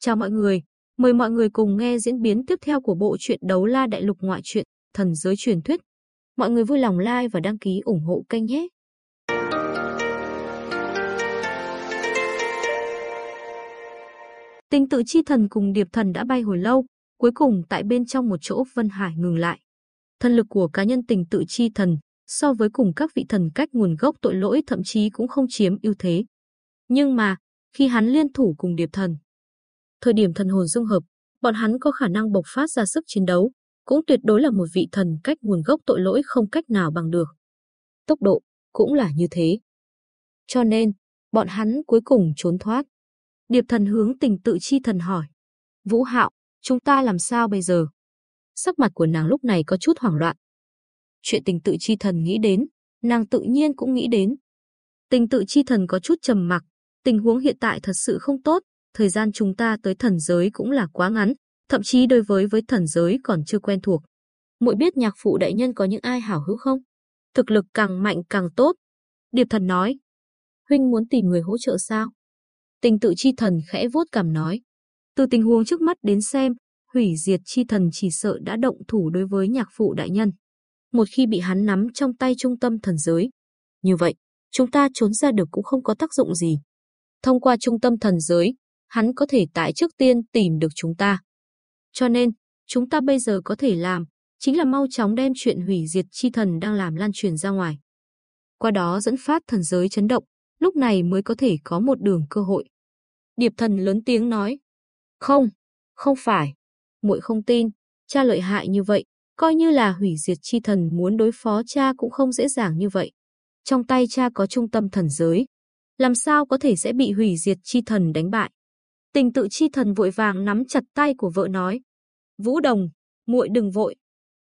Chào mọi người, mời mọi người cùng nghe diễn biến tiếp theo của bộ truyện Đấu La Đại Lục ngoại truyện Thần giới truyền thuyết. Mọi người vui lòng like và đăng ký ủng hộ kênh nhé. Tình tự chi thần cùng điệp thần đã bay hồi lâu, cuối cùng tại bên trong một chỗ Vân Hải ngừng lại. Thần lực của cá nhân tình tự chi thần so với cùng các vị thần cách nguồn gốc tội lỗi thậm chí cũng không chiếm ưu thế. Nhưng mà, khi hắn liên thủ cùng điệp thần, thời điểm thần hồn dung hợp, bọn hắn có khả năng bộc phát ra sức chiến đấu, cũng tuyệt đối là một vị thần cách nguồn gốc tội lỗi không cách nào bằng được. Tốc độ cũng là như thế. Cho nên, bọn hắn cuối cùng trốn thoát. Điệp thần hướng tình tự chi thần hỏi. Vũ hạo, chúng ta làm sao bây giờ? Sắc mặt của nàng lúc này có chút hoảng loạn. Chuyện tình tự chi thần nghĩ đến, nàng tự nhiên cũng nghĩ đến. Tình tự chi thần có chút trầm mặc, tình huống hiện tại thật sự không tốt, thời gian chúng ta tới thần giới cũng là quá ngắn, thậm chí đối với với thần giới còn chưa quen thuộc. Muội biết nhạc phụ đại nhân có những ai hảo hữu không? Thực lực càng mạnh càng tốt. Điệp thần nói. Huynh muốn tìm người hỗ trợ sao? Tình tự chi thần khẽ vuốt cằm nói. Từ tình huống trước mắt đến xem, hủy diệt chi thần chỉ sợ đã động thủ đối với nhạc phụ đại nhân. Một khi bị hắn nắm trong tay trung tâm thần giới. Như vậy, chúng ta trốn ra được cũng không có tác dụng gì. Thông qua trung tâm thần giới, hắn có thể tại trước tiên tìm được chúng ta. Cho nên, chúng ta bây giờ có thể làm, chính là mau chóng đem chuyện hủy diệt chi thần đang làm lan truyền ra ngoài. Qua đó dẫn phát thần giới chấn động, lúc này mới có thể có một đường cơ hội. Điệp thần lớn tiếng nói, không, không phải, muội không tin, cha lợi hại như vậy, coi như là hủy diệt chi thần muốn đối phó cha cũng không dễ dàng như vậy. Trong tay cha có trung tâm thần giới, làm sao có thể sẽ bị hủy diệt chi thần đánh bại. Tình tự chi thần vội vàng nắm chặt tay của vợ nói, Vũ Đồng, muội đừng vội,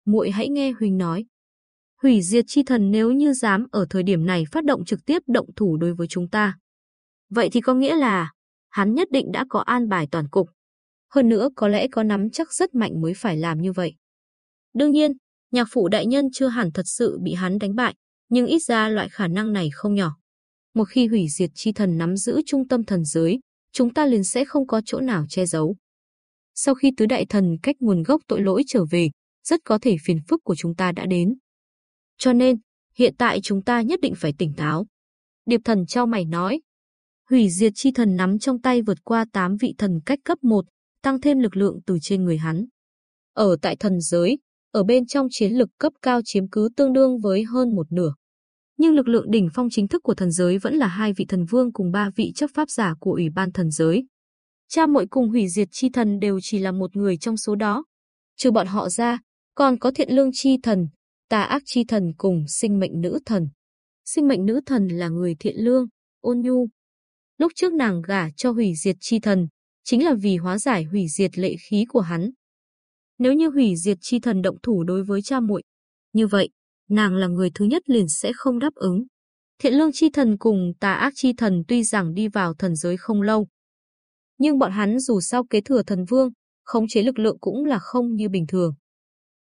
muội hãy nghe Huỳnh nói. Hủy diệt chi thần nếu như dám ở thời điểm này phát động trực tiếp động thủ đối với chúng ta. Vậy thì có nghĩa là, hắn nhất định đã có an bài toàn cục. Hơn nữa có lẽ có nắm chắc rất mạnh mới phải làm như vậy. Đương nhiên, nhạc phụ đại nhân chưa hẳn thật sự bị hắn đánh bại, nhưng ít ra loại khả năng này không nhỏ. Một khi hủy diệt chi thần nắm giữ trung tâm thần giới, chúng ta liền sẽ không có chỗ nào che giấu. Sau khi tứ đại thần cách nguồn gốc tội lỗi trở về, rất có thể phiền phức của chúng ta đã đến. Cho nên, hiện tại chúng ta nhất định phải tỉnh táo. Điệp thần trao mày nói. Hủy diệt chi thần nắm trong tay vượt qua 8 vị thần cách cấp 1, tăng thêm lực lượng từ trên người hắn. Ở tại thần giới, ở bên trong chiến lực cấp cao chiếm cứ tương đương với hơn một nửa. Nhưng lực lượng đỉnh phong chính thức của thần giới vẫn là hai vị thần vương cùng ba vị chấp pháp giả của Ủy ban thần giới. Cha muội cùng hủy diệt chi thần đều chỉ là một người trong số đó. Trừ bọn họ ra, còn có thiện lương chi thần, tà ác chi thần cùng sinh mệnh nữ thần. Sinh mệnh nữ thần là người thiện lương, ôn nhu. Lúc trước nàng gả cho hủy diệt chi thần, chính là vì hóa giải hủy diệt lệ khí của hắn. Nếu như hủy diệt chi thần động thủ đối với cha muội, như vậy, nàng là người thứ nhất liền sẽ không đáp ứng. Thiện lương chi thần cùng tà ác chi thần tuy rằng đi vào thần giới không lâu, nhưng bọn hắn dù sao kế thừa thần vương, khống chế lực lượng cũng là không như bình thường.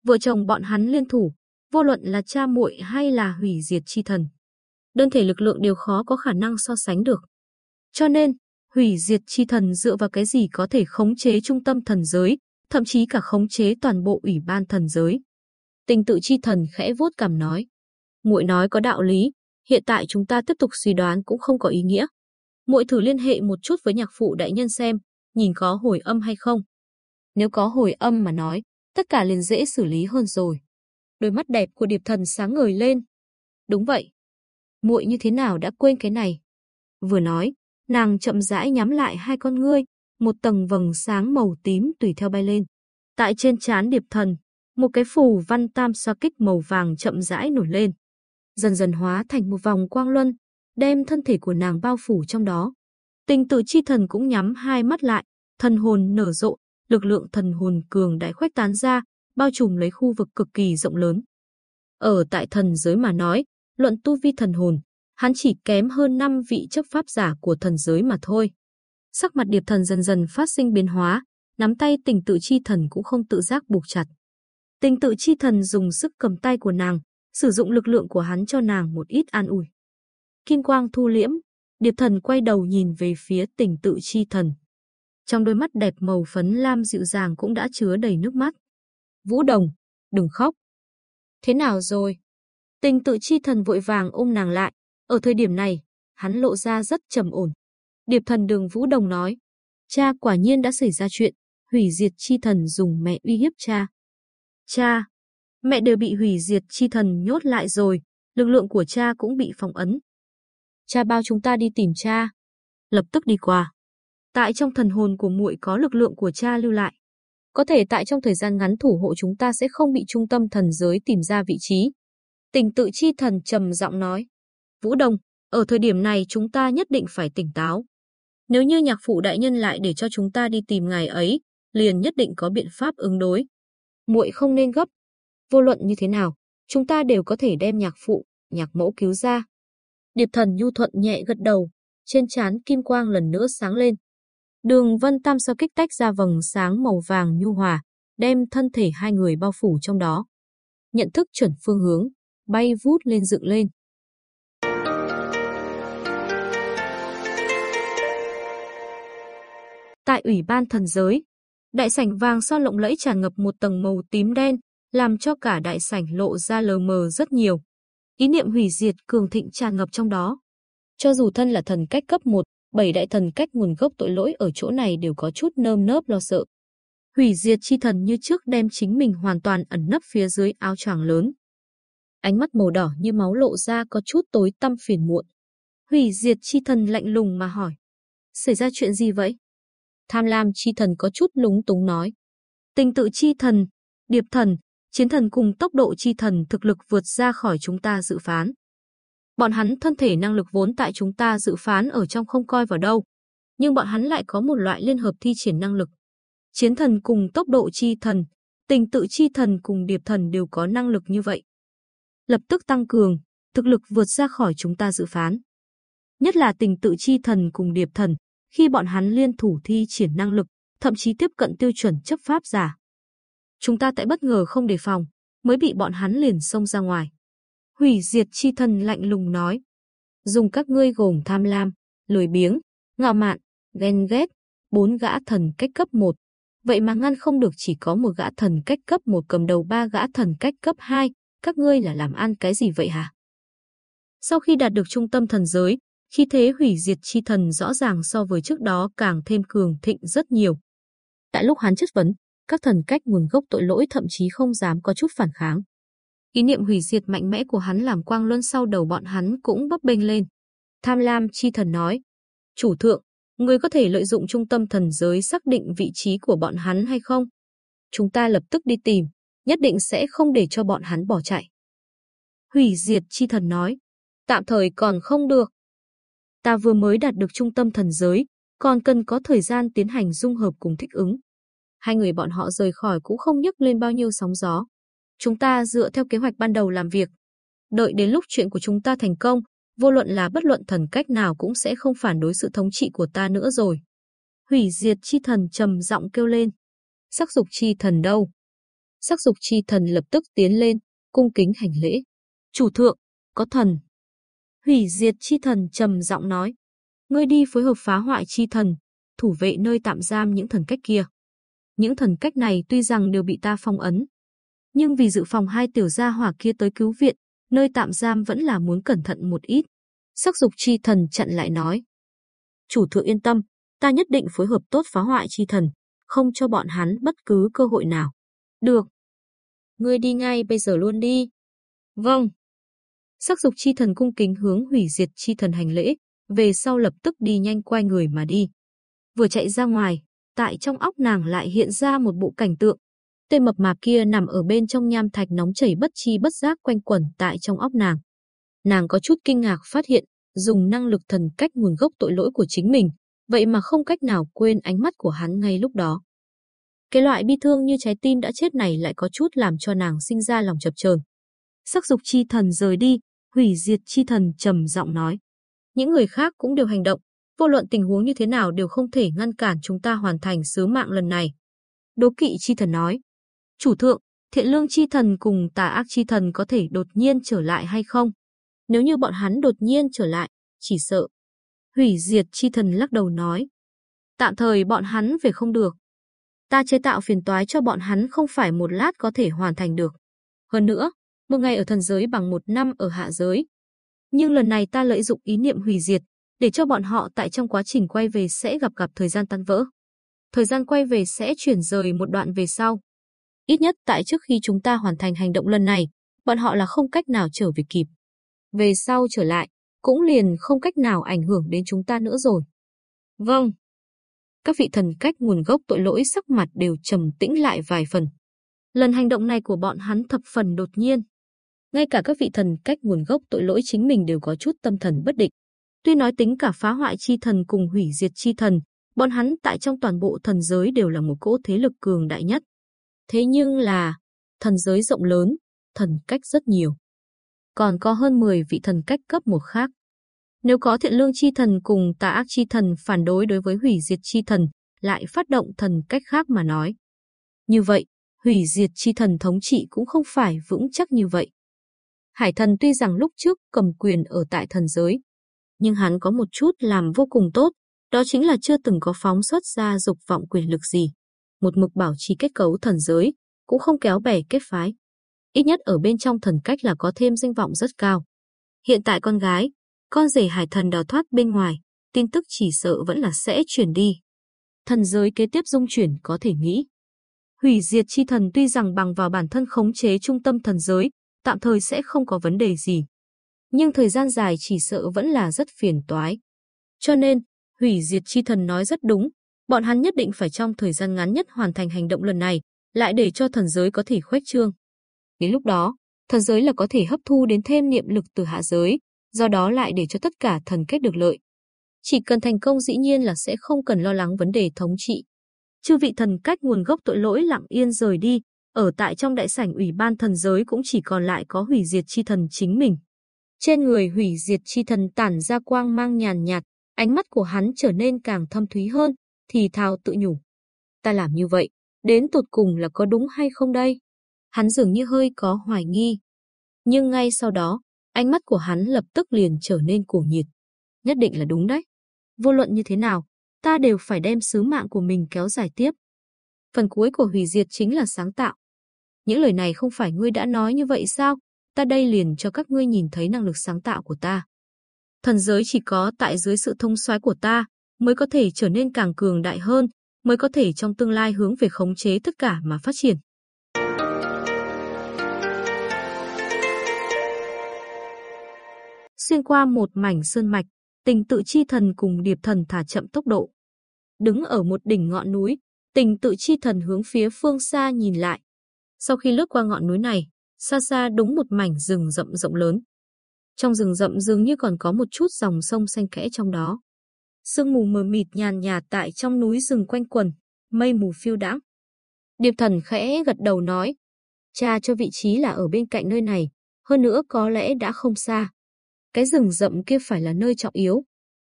Vợ chồng bọn hắn liên thủ, vô luận là cha muội hay là hủy diệt chi thần. Đơn thể lực lượng đều khó có khả năng so sánh được. Cho nên, hủy diệt chi thần dựa vào cái gì có thể khống chế trung tâm thần giới, thậm chí cả khống chế toàn bộ ủy ban thần giới. Tình tự chi thần khẽ vuốt cằm nói. muội nói có đạo lý, hiện tại chúng ta tiếp tục suy đoán cũng không có ý nghĩa. muội thử liên hệ một chút với nhạc phụ đại nhân xem, nhìn có hồi âm hay không. Nếu có hồi âm mà nói, tất cả liền dễ xử lý hơn rồi. Đôi mắt đẹp của điệp thần sáng ngời lên. Đúng vậy. muội như thế nào đã quên cái này? Vừa nói, nàng chậm rãi nhắm lại hai con ngươi, một tầng vầng sáng màu tím tùy theo bay lên. Tại trên trán điệp thần, một cái phù văn tam xoa kích màu vàng chậm rãi nổi lên. Dần dần hóa thành một vòng quang luân, đem thân thể của nàng bao phủ trong đó. Tình tự chi thần cũng nhắm hai mắt lại, thần hồn nở rộ, lực lượng thần hồn cường đại khuếch tán ra, bao trùm lấy khu vực cực kỳ rộng lớn. Ở tại thần giới mà nói, luận tu vi thần hồn, hắn chỉ kém hơn 5 vị chấp pháp giả của thần giới mà thôi. Sắc mặt điệp thần dần dần phát sinh biến hóa, nắm tay tình tự chi thần cũng không tự giác buộc chặt. Tình tự chi thần dùng sức cầm tay của nàng, sử dụng lực lượng của hắn cho nàng một ít an ủi. Kim quang thu liễm, điệp thần quay đầu nhìn về phía tình tự chi thần. trong đôi mắt đẹp màu phấn lam dịu dàng cũng đã chứa đầy nước mắt. Vũ Đồng, đừng khóc. Thế nào rồi? Tình tự chi thần vội vàng ôm nàng lại. Ở thời điểm này, hắn lộ ra rất trầm ổn. Điệp thần đường Vũ Đồng nói, cha quả nhiên đã xảy ra chuyện, hủy diệt chi thần dùng mẹ uy hiếp cha. Cha, mẹ đều bị hủy diệt chi thần nhốt lại rồi, lực lượng của cha cũng bị phong ấn. Cha bao chúng ta đi tìm cha. Lập tức đi qua. Tại trong thần hồn của muội có lực lượng của cha lưu lại. Có thể tại trong thời gian ngắn thủ hộ chúng ta sẽ không bị trung tâm thần giới tìm ra vị trí. Tình tự chi thần trầm giọng nói. Vũ Đông, ở thời điểm này chúng ta nhất định phải tỉnh táo. Nếu như nhạc phụ đại nhân lại để cho chúng ta đi tìm ngài ấy, liền nhất định có biện pháp ứng đối. Muội không nên gấp. Vô luận như thế nào, chúng ta đều có thể đem nhạc phụ, nhạc mẫu cứu ra. Điệp thần nhu thuận nhẹ gật đầu, trên trán kim quang lần nữa sáng lên. Đường vân tam sao kích tách ra vầng sáng màu vàng nhu hòa, đem thân thể hai người bao phủ trong đó. Nhận thức chuẩn phương hướng, bay vút lên dựng lên. Tại Ủy ban thần giới, đại sảnh vàng son lộng lẫy tràn ngập một tầng màu tím đen, làm cho cả đại sảnh lộ ra lờ mờ rất nhiều. Ý niệm hủy diệt cường thịnh tràn ngập trong đó. Cho dù thân là thần cách cấp 1, bảy đại thần cách nguồn gốc tội lỗi ở chỗ này đều có chút nơm nớp lo sợ. Hủy diệt chi thần như trước đem chính mình hoàn toàn ẩn nấp phía dưới áo choàng lớn. Ánh mắt màu đỏ như máu lộ ra có chút tối tăm phiền muộn. Hủy diệt chi thần lạnh lùng mà hỏi. Xảy ra chuyện gì vậy? Tham lam chi thần có chút lúng túng nói. Tình tự chi thần, điệp thần, chiến thần cùng tốc độ chi thần thực lực vượt ra khỏi chúng ta dự phán. Bọn hắn thân thể năng lực vốn tại chúng ta dự phán ở trong không coi vào đâu, nhưng bọn hắn lại có một loại liên hợp thi triển năng lực. Chiến thần cùng tốc độ chi thần, tình tự chi thần cùng điệp thần đều có năng lực như vậy. Lập tức tăng cường, thực lực vượt ra khỏi chúng ta dự phán. Nhất là tình tự chi thần cùng điệp thần, khi bọn hắn liên thủ thi triển năng lực, thậm chí tiếp cận tiêu chuẩn chấp pháp giả. Chúng ta tại bất ngờ không đề phòng, mới bị bọn hắn liền xông ra ngoài. Hủy diệt chi thần lạnh lùng nói. Dùng các ngươi gồm tham lam, lười biếng, ngạo mạn, ghen ghét, bốn gã thần cách cấp 1. Vậy mà ngăn không được chỉ có một gã thần cách cấp 1 cầm đầu ba gã thần cách cấp 2, các ngươi là làm ăn cái gì vậy hả? Sau khi đạt được trung tâm thần giới, khi thế hủy diệt chi thần rõ ràng so với trước đó càng thêm cường thịnh rất nhiều. Tại lúc hắn chất vấn, các thần cách nguồn gốc tội lỗi thậm chí không dám có chút phản kháng. Ý niệm hủy diệt mạnh mẽ của hắn làm quang luân sau đầu bọn hắn cũng bấp bênh lên. Tham lam chi thần nói, chủ thượng, người có thể lợi dụng trung tâm thần giới xác định vị trí của bọn hắn hay không? Chúng ta lập tức đi tìm, nhất định sẽ không để cho bọn hắn bỏ chạy. Hủy diệt chi thần nói, tạm thời còn không được. Ta vừa mới đạt được trung tâm thần giới, còn cần có thời gian tiến hành dung hợp cùng thích ứng. Hai người bọn họ rời khỏi cũng không nhấc lên bao nhiêu sóng gió. Chúng ta dựa theo kế hoạch ban đầu làm việc. Đợi đến lúc chuyện của chúng ta thành công, vô luận là bất luận thần cách nào cũng sẽ không phản đối sự thống trị của ta nữa rồi. Hủy diệt chi thần trầm giọng kêu lên. Sắc dục chi thần đâu? Sắc dục chi thần lập tức tiến lên, cung kính hành lễ. Chủ thượng, có thần. Hủy diệt chi thần trầm giọng nói. Ngươi đi phối hợp phá hoại chi thần, thủ vệ nơi tạm giam những thần cách kia. Những thần cách này tuy rằng đều bị ta phong ấn, nhưng vì dự phòng hai tiểu gia hỏa kia tới cứu viện, nơi tạm giam vẫn là muốn cẩn thận một ít. Sắc dục chi thần chặn lại nói. Chủ thượng yên tâm, ta nhất định phối hợp tốt phá hoại chi thần, không cho bọn hắn bất cứ cơ hội nào. Được. Ngươi đi ngay bây giờ luôn đi. Vâng. Sắc dục chi thần cung kính hướng hủy diệt chi thần hành lễ, về sau lập tức đi nhanh quay người mà đi. Vừa chạy ra ngoài, tại trong óc nàng lại hiện ra một bộ cảnh tượng. Tên mập mạp kia nằm ở bên trong nham thạch nóng chảy bất chi bất giác quanh quẩn tại trong óc nàng. Nàng có chút kinh ngạc phát hiện, dùng năng lực thần cách nguồn gốc tội lỗi của chính mình, vậy mà không cách nào quên ánh mắt của hắn ngay lúc đó. Cái loại bi thương như trái tim đã chết này lại có chút làm cho nàng sinh ra lòng chập chờn. Sắc dục chi thần rời đi, hủy diệt chi thần trầm giọng nói. Những người khác cũng đều hành động, vô luận tình huống như thế nào đều không thể ngăn cản chúng ta hoàn thành sứ mạng lần này. Đố kỵ chi thần nói. Chủ thượng, thiện lương chi thần cùng tà ác chi thần có thể đột nhiên trở lại hay không? Nếu như bọn hắn đột nhiên trở lại, chỉ sợ. Hủy diệt chi thần lắc đầu nói. tạm thời bọn hắn về không được. Ta chế tạo phiền toái cho bọn hắn không phải một lát có thể hoàn thành được. Hơn nữa, một ngày ở thần giới bằng một năm ở hạ giới. Nhưng lần này ta lợi dụng ý niệm hủy diệt, để cho bọn họ tại trong quá trình quay về sẽ gặp gặp thời gian tan vỡ. Thời gian quay về sẽ chuyển rời một đoạn về sau. Ít nhất tại trước khi chúng ta hoàn thành hành động lần này, bọn họ là không cách nào trở về kịp. Về sau trở lại, cũng liền không cách nào ảnh hưởng đến chúng ta nữa rồi. Vâng. Các vị thần cách nguồn gốc tội lỗi sắc mặt đều trầm tĩnh lại vài phần. Lần hành động này của bọn hắn thập phần đột nhiên. Ngay cả các vị thần cách nguồn gốc tội lỗi chính mình đều có chút tâm thần bất định. Tuy nói tính cả phá hoại chi thần cùng hủy diệt chi thần, bọn hắn tại trong toàn bộ thần giới đều là một cỗ thế lực cường đại nhất. Thế nhưng là, thần giới rộng lớn, thần cách rất nhiều. Còn có hơn 10 vị thần cách cấp một khác. Nếu có thiện lương chi thần cùng tà ác chi thần phản đối đối với hủy diệt chi thần, lại phát động thần cách khác mà nói. Như vậy, hủy diệt chi thần thống trị cũng không phải vững chắc như vậy. Hải thần tuy rằng lúc trước cầm quyền ở tại thần giới, nhưng hắn có một chút làm vô cùng tốt, đó chính là chưa từng có phóng xuất ra dục vọng quyền lực gì. Một mực bảo trì kết cấu thần giới, cũng không kéo bè kết phái. Ít nhất ở bên trong thần cách là có thêm danh vọng rất cao. Hiện tại con gái, con rể hải thần đào thoát bên ngoài, tin tức chỉ sợ vẫn là sẽ chuyển đi. Thần giới kế tiếp dung chuyển có thể nghĩ. Hủy diệt chi thần tuy rằng bằng vào bản thân khống chế trung tâm thần giới, tạm thời sẽ không có vấn đề gì. Nhưng thời gian dài chỉ sợ vẫn là rất phiền toái. Cho nên, hủy diệt chi thần nói rất đúng, bọn hắn nhất định phải trong thời gian ngắn nhất hoàn thành hành động lần này, lại để cho thần giới có thể khuếch trương. Đến lúc đó, thần giới là có thể hấp thu đến thêm niệm lực từ hạ giới, do đó lại để cho tất cả thần kết được lợi. Chỉ cần thành công dĩ nhiên là sẽ không cần lo lắng vấn đề thống trị. Chư vị thần cách nguồn gốc tội lỗi lặng yên rời đi, ở tại trong đại sảnh ủy ban thần giới cũng chỉ còn lại có hủy diệt chi thần chính mình. Trên người hủy diệt chi thần tản ra quang mang nhàn nhạt, ánh mắt của hắn trở nên càng thâm thúy hơn, thì thào tự nhủ. Ta làm như vậy, đến tột cùng là có đúng hay không đây? Hắn dường như hơi có hoài nghi. Nhưng ngay sau đó, ánh mắt của hắn lập tức liền trở nên cổ nhiệt. Nhất định là đúng đấy. Vô luận như thế nào, ta đều phải đem sứ mạng của mình kéo dài tiếp. Phần cuối của hủy diệt chính là sáng tạo. Những lời này không phải ngươi đã nói như vậy sao? Ta đây liền cho các ngươi nhìn thấy năng lực sáng tạo của ta. Thần giới chỉ có tại dưới sự thông soái của ta mới có thể trở nên càng cường đại hơn, mới có thể trong tương lai hướng về khống chế tất cả mà phát triển. Xuyên qua một mảnh sơn mạch, tình tự chi thần cùng điệp thần thả chậm tốc độ. Đứng ở một đỉnh ngọn núi, tình tự chi thần hướng phía phương xa nhìn lại. Sau khi lướt qua ngọn núi này, xa xa đúng một mảnh rừng rậm rộng lớn. Trong rừng rậm dường như còn có một chút dòng sông xanh kẽ trong đó. Sương mù mờ mịt nhàn nhạt tại trong núi rừng quanh quần, mây mù phiêu đãng. Điệp thần khẽ gật đầu nói, cha cho vị trí là ở bên cạnh nơi này, hơn nữa có lẽ đã không xa. Cái rừng rậm kia phải là nơi trọng yếu.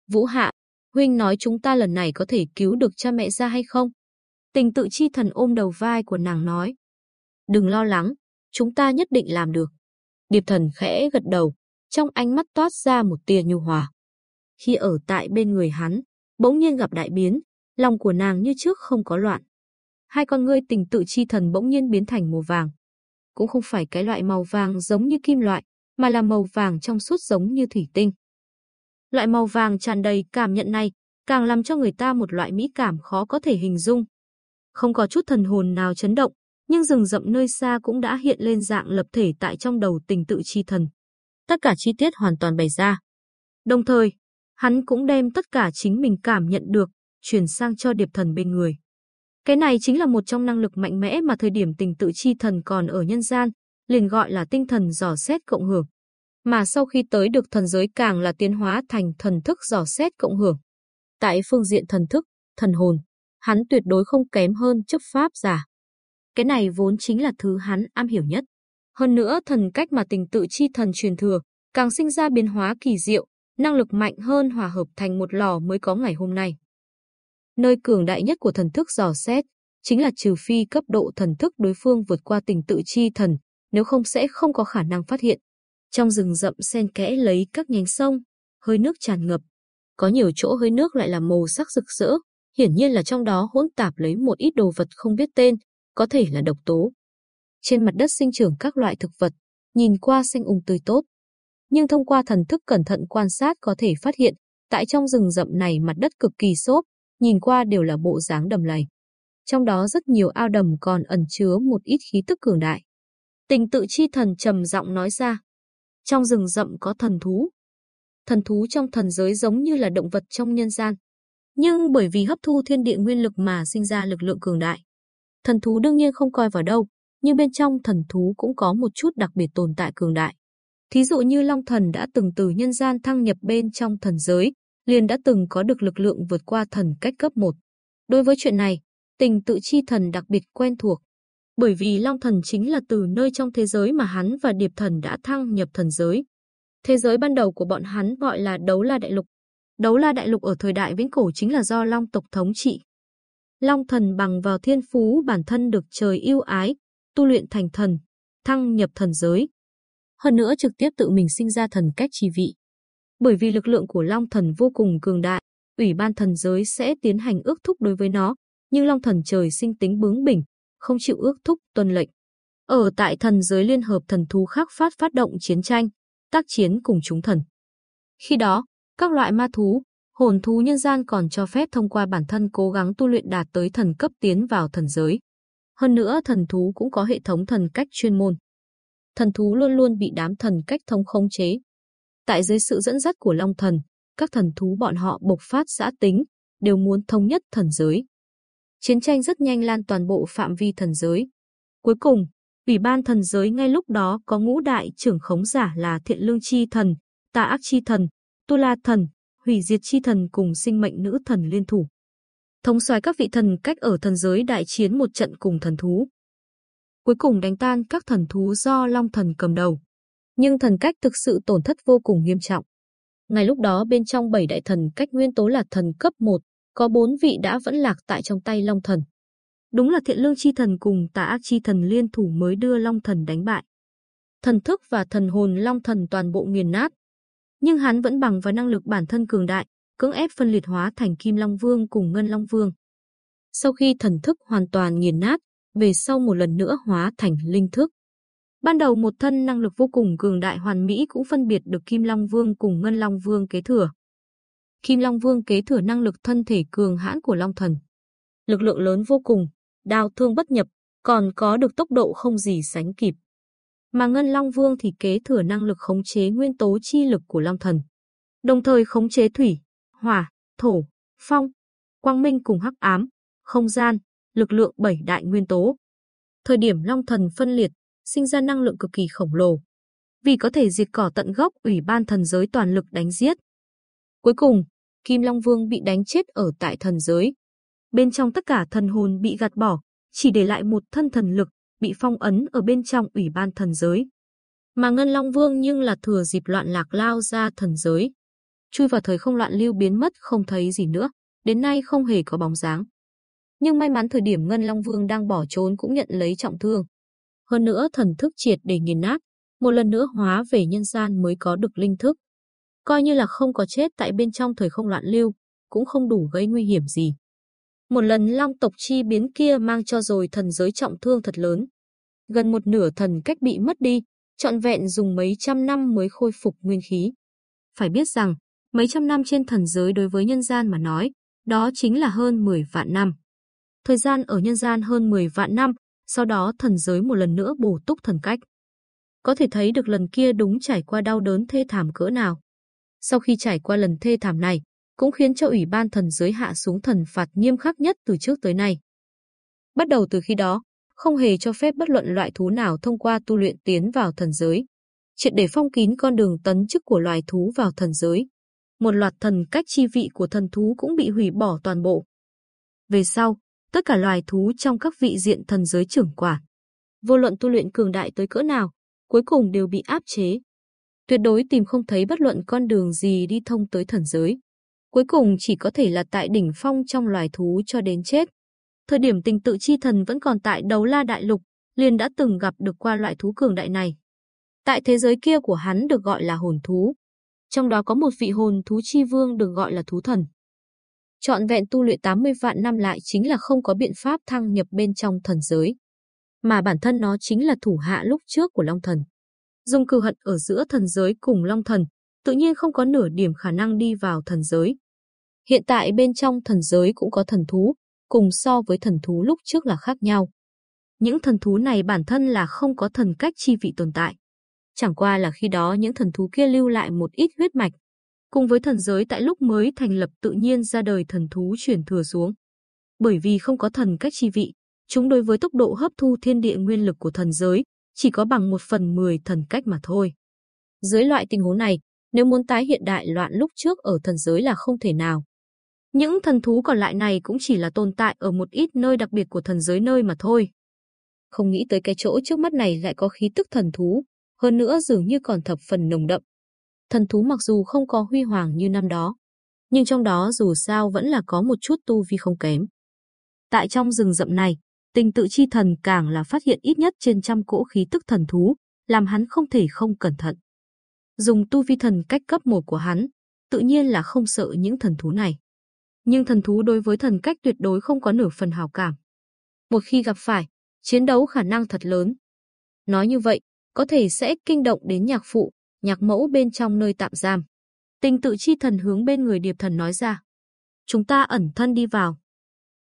Vũ Hạ, huynh nói chúng ta lần này có thể cứu được cha mẹ ra hay không? Tình tự chi thần ôm đầu vai của nàng nói. Đừng lo lắng, chúng ta nhất định làm được. Điệp thần khẽ gật đầu, trong ánh mắt toát ra một tia nhu hòa. Khi ở tại bên người hắn, bỗng nhiên gặp đại biến, lòng của nàng như trước không có loạn. Hai con ngươi tình tự chi thần bỗng nhiên biến thành màu vàng. Cũng không phải cái loại màu vàng giống như kim loại, mà là màu vàng trong suốt giống như thủy tinh. Loại màu vàng tràn đầy cảm nhận này, càng làm cho người ta một loại mỹ cảm khó có thể hình dung. Không có chút thần hồn nào chấn động, nhưng rừng rậm nơi xa cũng đã hiện lên dạng lập thể tại trong đầu tình tự chi thần. Tất cả chi tiết hoàn toàn bày ra. Đồng thời, hắn cũng đem tất cả chính mình cảm nhận được, truyền sang cho điệp thần bên người. Cái này chính là một trong năng lực mạnh mẽ mà thời điểm tình tự chi thần còn ở nhân gian, liền gọi là tinh thần dò xét cộng hưởng. Mà sau khi tới được thần giới càng là tiến hóa thành thần thức dò xét cộng hưởng. Tại phương diện thần thức, thần hồn, hắn tuyệt đối không kém hơn chấp pháp giả. Cái này vốn chính là thứ hắn am hiểu nhất. Hơn nữa thần cách mà tình tự chi thần truyền thừa, càng sinh ra biến hóa kỳ diệu, năng lực mạnh hơn hòa hợp thành một lò mới có ngày hôm nay. Nơi cường đại nhất của thần thức dò xét, chính là trừ phi cấp độ thần thức đối phương vượt qua tình tự chi thần, nếu không sẽ không có khả năng phát hiện. Trong rừng rậm xen kẽ lấy các nhánh sông, hơi nước tràn ngập. Có nhiều chỗ hơi nước lại là màu sắc rực rỡ, hiển nhiên là trong đó hỗn tạp lấy một ít đồ vật không biết tên, có thể là độc tố. Trên mặt đất sinh trưởng các loại thực vật, nhìn qua xanh ung um tươi tốt. Nhưng thông qua thần thức cẩn thận quan sát có thể phát hiện, tại trong rừng rậm này mặt đất cực kỳ xốp, nhìn qua đều là bộ dáng đầm lầy. Trong đó rất nhiều ao đầm còn ẩn chứa một ít khí tức cường đại. Tình tự chi thần trầm giọng nói ra. Trong rừng rậm có thần thú. Thần thú trong thần giới giống như là động vật trong nhân gian. Nhưng bởi vì hấp thu thiên địa nguyên lực mà sinh ra lực lượng cường đại. Thần thú đương nhiên không coi vào đâu, nhưng bên trong thần thú cũng có một chút đặc biệt tồn tại cường đại. Thí dụ như Long Thần đã từng từ nhân gian thăng nhập bên trong thần giới, liền đã từng có được lực lượng vượt qua thần cách cấp 1. Đối với chuyện này, tình tự chi thần đặc biệt quen thuộc. Bởi vì Long Thần chính là từ nơi trong thế giới mà hắn và Điệp Thần đã thăng nhập thần giới. Thế giới ban đầu của bọn hắn gọi là Đấu La Đại Lục. Đấu La Đại Lục ở thời đại viễn cổ chính là do Long tộc thống trị. Long Thần bằng vào thiên phú bản thân được trời yêu ái, tu luyện thành thần, thăng nhập thần giới. Hơn nữa trực tiếp tự mình sinh ra thần cách chi vị. Bởi vì lực lượng của Long Thần vô cùng cường đại, Ủy ban thần giới sẽ tiến hành ước thúc đối với nó, nhưng Long Thần trời sinh tính bướng bỉnh, không chịu ước thúc tuân lệnh. Ở tại thần giới liên hợp thần thú khác phát phát động chiến tranh, tác chiến cùng chúng thần. Khi đó, các loại ma thú, hồn thú nhân gian còn cho phép thông qua bản thân cố gắng tu luyện đạt tới thần cấp tiến vào thần giới. Hơn nữa thần thú cũng có hệ thống thần cách chuyên môn. Thần thú luôn luôn bị đám thần cách thông khống chế. Tại dưới sự dẫn dắt của Long Thần, các thần thú bọn họ bộc phát giã tính, đều muốn thống nhất thần giới. Chiến tranh rất nhanh lan toàn bộ phạm vi thần giới. Cuối cùng, Ủy ban thần giới ngay lúc đó có ngũ đại trưởng khống giả là Thiện Lương Chi Thần, Tà Ác Chi Thần, Tu La Thần, Hủy Diệt Chi Thần cùng Sinh Mệnh Nữ Thần liên thủ. Thống soái các vị thần cách ở thần giới đại chiến một trận cùng thần thú. Cuối cùng đánh tan các thần thú do Long Thần cầm đầu. Nhưng thần cách thực sự tổn thất vô cùng nghiêm trọng. Ngay lúc đó bên trong bảy đại thần cách nguyên tố là thần cấp 1, có bốn vị đã vẫn lạc tại trong tay Long Thần. Đúng là thiện lương chi thần cùng tà ác chi thần liên thủ mới đưa Long Thần đánh bại. Thần thức và thần hồn Long Thần toàn bộ nghiền nát. Nhưng hắn vẫn bằng vào năng lực bản thân cường đại, cưỡng ép phân liệt hóa thành Kim Long Vương cùng Ngân Long Vương. Sau khi thần thức hoàn toàn nghiền nát, về sau một lần nữa hóa thành linh thức. Ban đầu một thân năng lực vô cùng cường đại hoàn mỹ cũng phân biệt được Kim Long Vương cùng Ngân Long Vương kế thừa. Kim Long Vương kế thừa năng lực thân thể cường hãn của Long Thần. Lực lượng lớn vô cùng, đao thương bất nhập, còn có được tốc độ không gì sánh kịp. Mà Ngân Long Vương thì kế thừa năng lực khống chế nguyên tố chi lực của Long Thần. Đồng thời khống chế thủy, hỏa, thổ, phong, quang minh cùng hắc ám, không gian, lực lượng bảy đại nguyên tố. Thời điểm Long Thần phân liệt, sinh ra năng lượng cực kỳ khổng lồ. Vì có thể diệt cỏ tận gốc, Ủy ban thần giới toàn lực đánh giết. Cuối cùng, Kim Long Vương bị đánh chết ở tại thần giới. Bên trong tất cả thần hồn bị gạt bỏ, chỉ để lại một thân thần lực bị phong ấn ở bên trong Ủy ban thần giới. Mà Ngân Long Vương nhưng là thừa dịp loạn lạc lao ra thần giới. Chui vào thời không loạn lưu biến mất không thấy gì nữa, đến nay không hề có bóng dáng. Nhưng may mắn thời điểm Ngân Long Vương đang bỏ trốn cũng nhận lấy trọng thương. Hơn nữa thần thức triệt để nghiền nát, một lần nữa hóa về nhân gian mới có được linh thức. Coi như là không có chết tại bên trong thời không loạn lưu, cũng không đủ gây nguy hiểm gì. Một lần long tộc chi biến kia mang cho rồi thần giới trọng thương thật lớn. Gần một nửa thần cách bị mất đi, trọn vẹn dùng mấy trăm năm mới khôi phục nguyên khí. Phải biết rằng, mấy trăm năm trên thần giới đối với nhân gian mà nói, đó chính là hơn 10 vạn năm. Thời gian ở nhân gian hơn 10 vạn năm, sau đó thần giới một lần nữa bổ túc thần cách. Có thể thấy được lần kia đúng trải qua đau đớn thê thảm cỡ nào. Sau khi trải qua lần thê thảm này, cũng khiến cho Ủy ban thần giới hạ xuống thần phạt nghiêm khắc nhất từ trước tới nay. Bắt đầu từ khi đó, không hề cho phép bất luận loại thú nào thông qua tu luyện tiến vào thần giới, triệt để phong kín con đường tấn chức của loài thú vào thần giới. Một loạt thần cách chi vị của thần thú cũng bị hủy bỏ toàn bộ. Về sau, tất cả loài thú trong các vị diện thần giới trưởng quả, vô luận tu luyện cường đại tới cỡ nào, cuối cùng đều bị áp chế. Tuyệt đối tìm không thấy bất luận con đường gì đi thông tới thần giới. Cuối cùng chỉ có thể là tại đỉnh phong trong loài thú cho đến chết. Thời điểm tình tự chi thần vẫn còn tại đấu la đại lục, liền đã từng gặp được qua loại thú cường đại này. Tại thế giới kia của hắn được gọi là hồn thú. Trong đó có một vị hồn thú chi vương được gọi là thú thần. Chọn vẹn tu luyện 80 vạn năm lại chính là không có biện pháp thăng nhập bên trong thần giới. Mà bản thân nó chính là thủ hạ lúc trước của Long Thần. dung cừu hận ở giữa thần giới cùng Long Thần, tự nhiên không có nửa điểm khả năng đi vào thần giới. Hiện tại bên trong thần giới cũng có thần thú, cùng so với thần thú lúc trước là khác nhau. Những thần thú này bản thân là không có thần cách chi vị tồn tại. Chẳng qua là khi đó những thần thú kia lưu lại một ít huyết mạch, cùng với thần giới tại lúc mới thành lập tự nhiên ra đời thần thú chuyển thừa xuống. Bởi vì không có thần cách chi vị, chúng đối với tốc độ hấp thu thiên địa nguyên lực của thần giới chỉ có bằng một phần mười thần cách mà thôi. Dưới loại tình huống này, nếu muốn tái hiện đại loạn lúc trước ở thần giới là không thể nào. Những thần thú còn lại này cũng chỉ là tồn tại ở một ít nơi đặc biệt của thần giới nơi mà thôi. Không nghĩ tới cái chỗ trước mắt này lại có khí tức thần thú, hơn nữa dường như còn thập phần nồng đậm. Thần thú mặc dù không có huy hoàng như năm đó, nhưng trong đó dù sao vẫn là có một chút tu vi không kém. Tại trong rừng rậm này, tình tự chi thần càng là phát hiện ít nhất trên trăm cỗ khí tức thần thú, làm hắn không thể không cẩn thận. Dùng tu vi thần cách cấp một của hắn, tự nhiên là không sợ những thần thú này. Nhưng thần thú đối với thần cách tuyệt đối không có nửa phần hào cảm. Một khi gặp phải, chiến đấu khả năng thật lớn. Nói như vậy, có thể sẽ kinh động đến nhạc phụ, nhạc mẫu bên trong nơi tạm giam. Tình tự chi thần hướng bên người điệp thần nói ra. Chúng ta ẩn thân đi vào.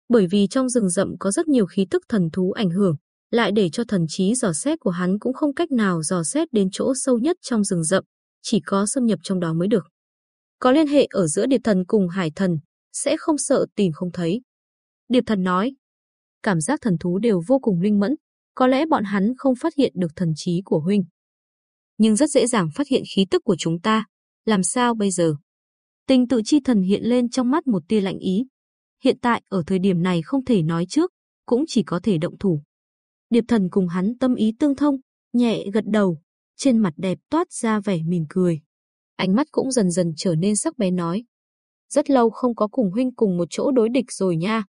Bởi vì trong rừng rậm có rất nhiều khí tức thần thú ảnh hưởng, lại để cho thần trí dò xét của hắn cũng không cách nào dò xét đến chỗ sâu nhất trong rừng rậm, chỉ có xâm nhập trong đó mới được. Có liên hệ ở giữa điệp thần cùng hải thần, sẽ không sợ tìm không thấy. Điệp thần nói, cảm giác thần thú đều vô cùng linh mẫn, có lẽ bọn hắn không phát hiện được thần trí của huynh. Nhưng rất dễ dàng phát hiện khí tức của chúng ta, làm sao bây giờ? Tình tự chi thần hiện lên trong mắt một tia lạnh ý. Hiện tại ở thời điểm này không thể nói trước, cũng chỉ có thể động thủ. Điệp thần cùng hắn tâm ý tương thông, nhẹ gật đầu, trên mặt đẹp toát ra vẻ mỉm cười. Ánh mắt cũng dần dần trở nên sắc bén nói. Rất lâu không có cùng huynh cùng một chỗ đối địch rồi nha.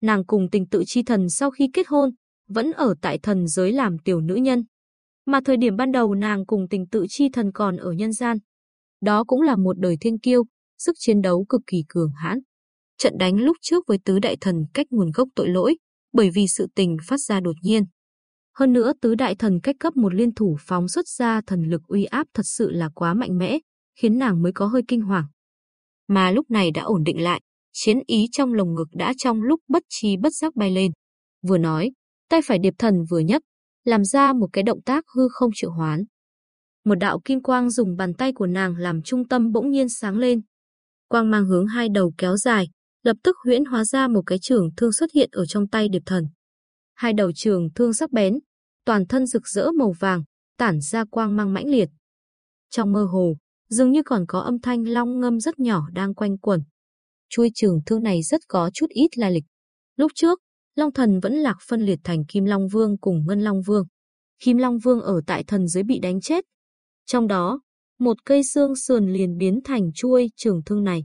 Nàng cùng tình tự chi thần sau khi kết hôn, vẫn ở tại thần giới làm tiểu nữ nhân. Mà thời điểm ban đầu nàng cùng tình tự chi thần còn ở nhân gian. Đó cũng là một đời thiên kiêu, sức chiến đấu cực kỳ cường hãn. Trận đánh lúc trước với tứ đại thần cách nguồn gốc tội lỗi, bởi vì sự tình phát ra đột nhiên. Hơn nữa tứ đại thần cách cấp một liên thủ phóng xuất ra thần lực uy áp thật sự là quá mạnh mẽ, khiến nàng mới có hơi kinh hoàng. Mà lúc này đã ổn định lại, chiến ý trong lồng ngực đã trong lúc bất chi bất giác bay lên. Vừa nói, tay phải điệp thần vừa nhấc, làm ra một cái động tác hư không triệu hoán. Một đạo kim quang dùng bàn tay của nàng làm trung tâm bỗng nhiên sáng lên. Quang mang hướng hai đầu kéo dài, lập tức huyễn hóa ra một cái trường thương xuất hiện ở trong tay điệp thần. Hai đầu trường thương sắc bén, toàn thân rực rỡ màu vàng, tản ra quang mang mãnh liệt. Trong mơ hồ, dường như còn có âm thanh long ngâm rất nhỏ đang quanh quẩn. Chuôi trường thương này rất có chút ít lai lịch. Lúc trước, Long Thần vẫn lạc phân liệt thành Kim Long Vương cùng Ngân Long Vương. Kim Long Vương ở tại thần giới bị đánh chết. Trong đó, một cây xương sườn liền biến thành chuôi trường thương này.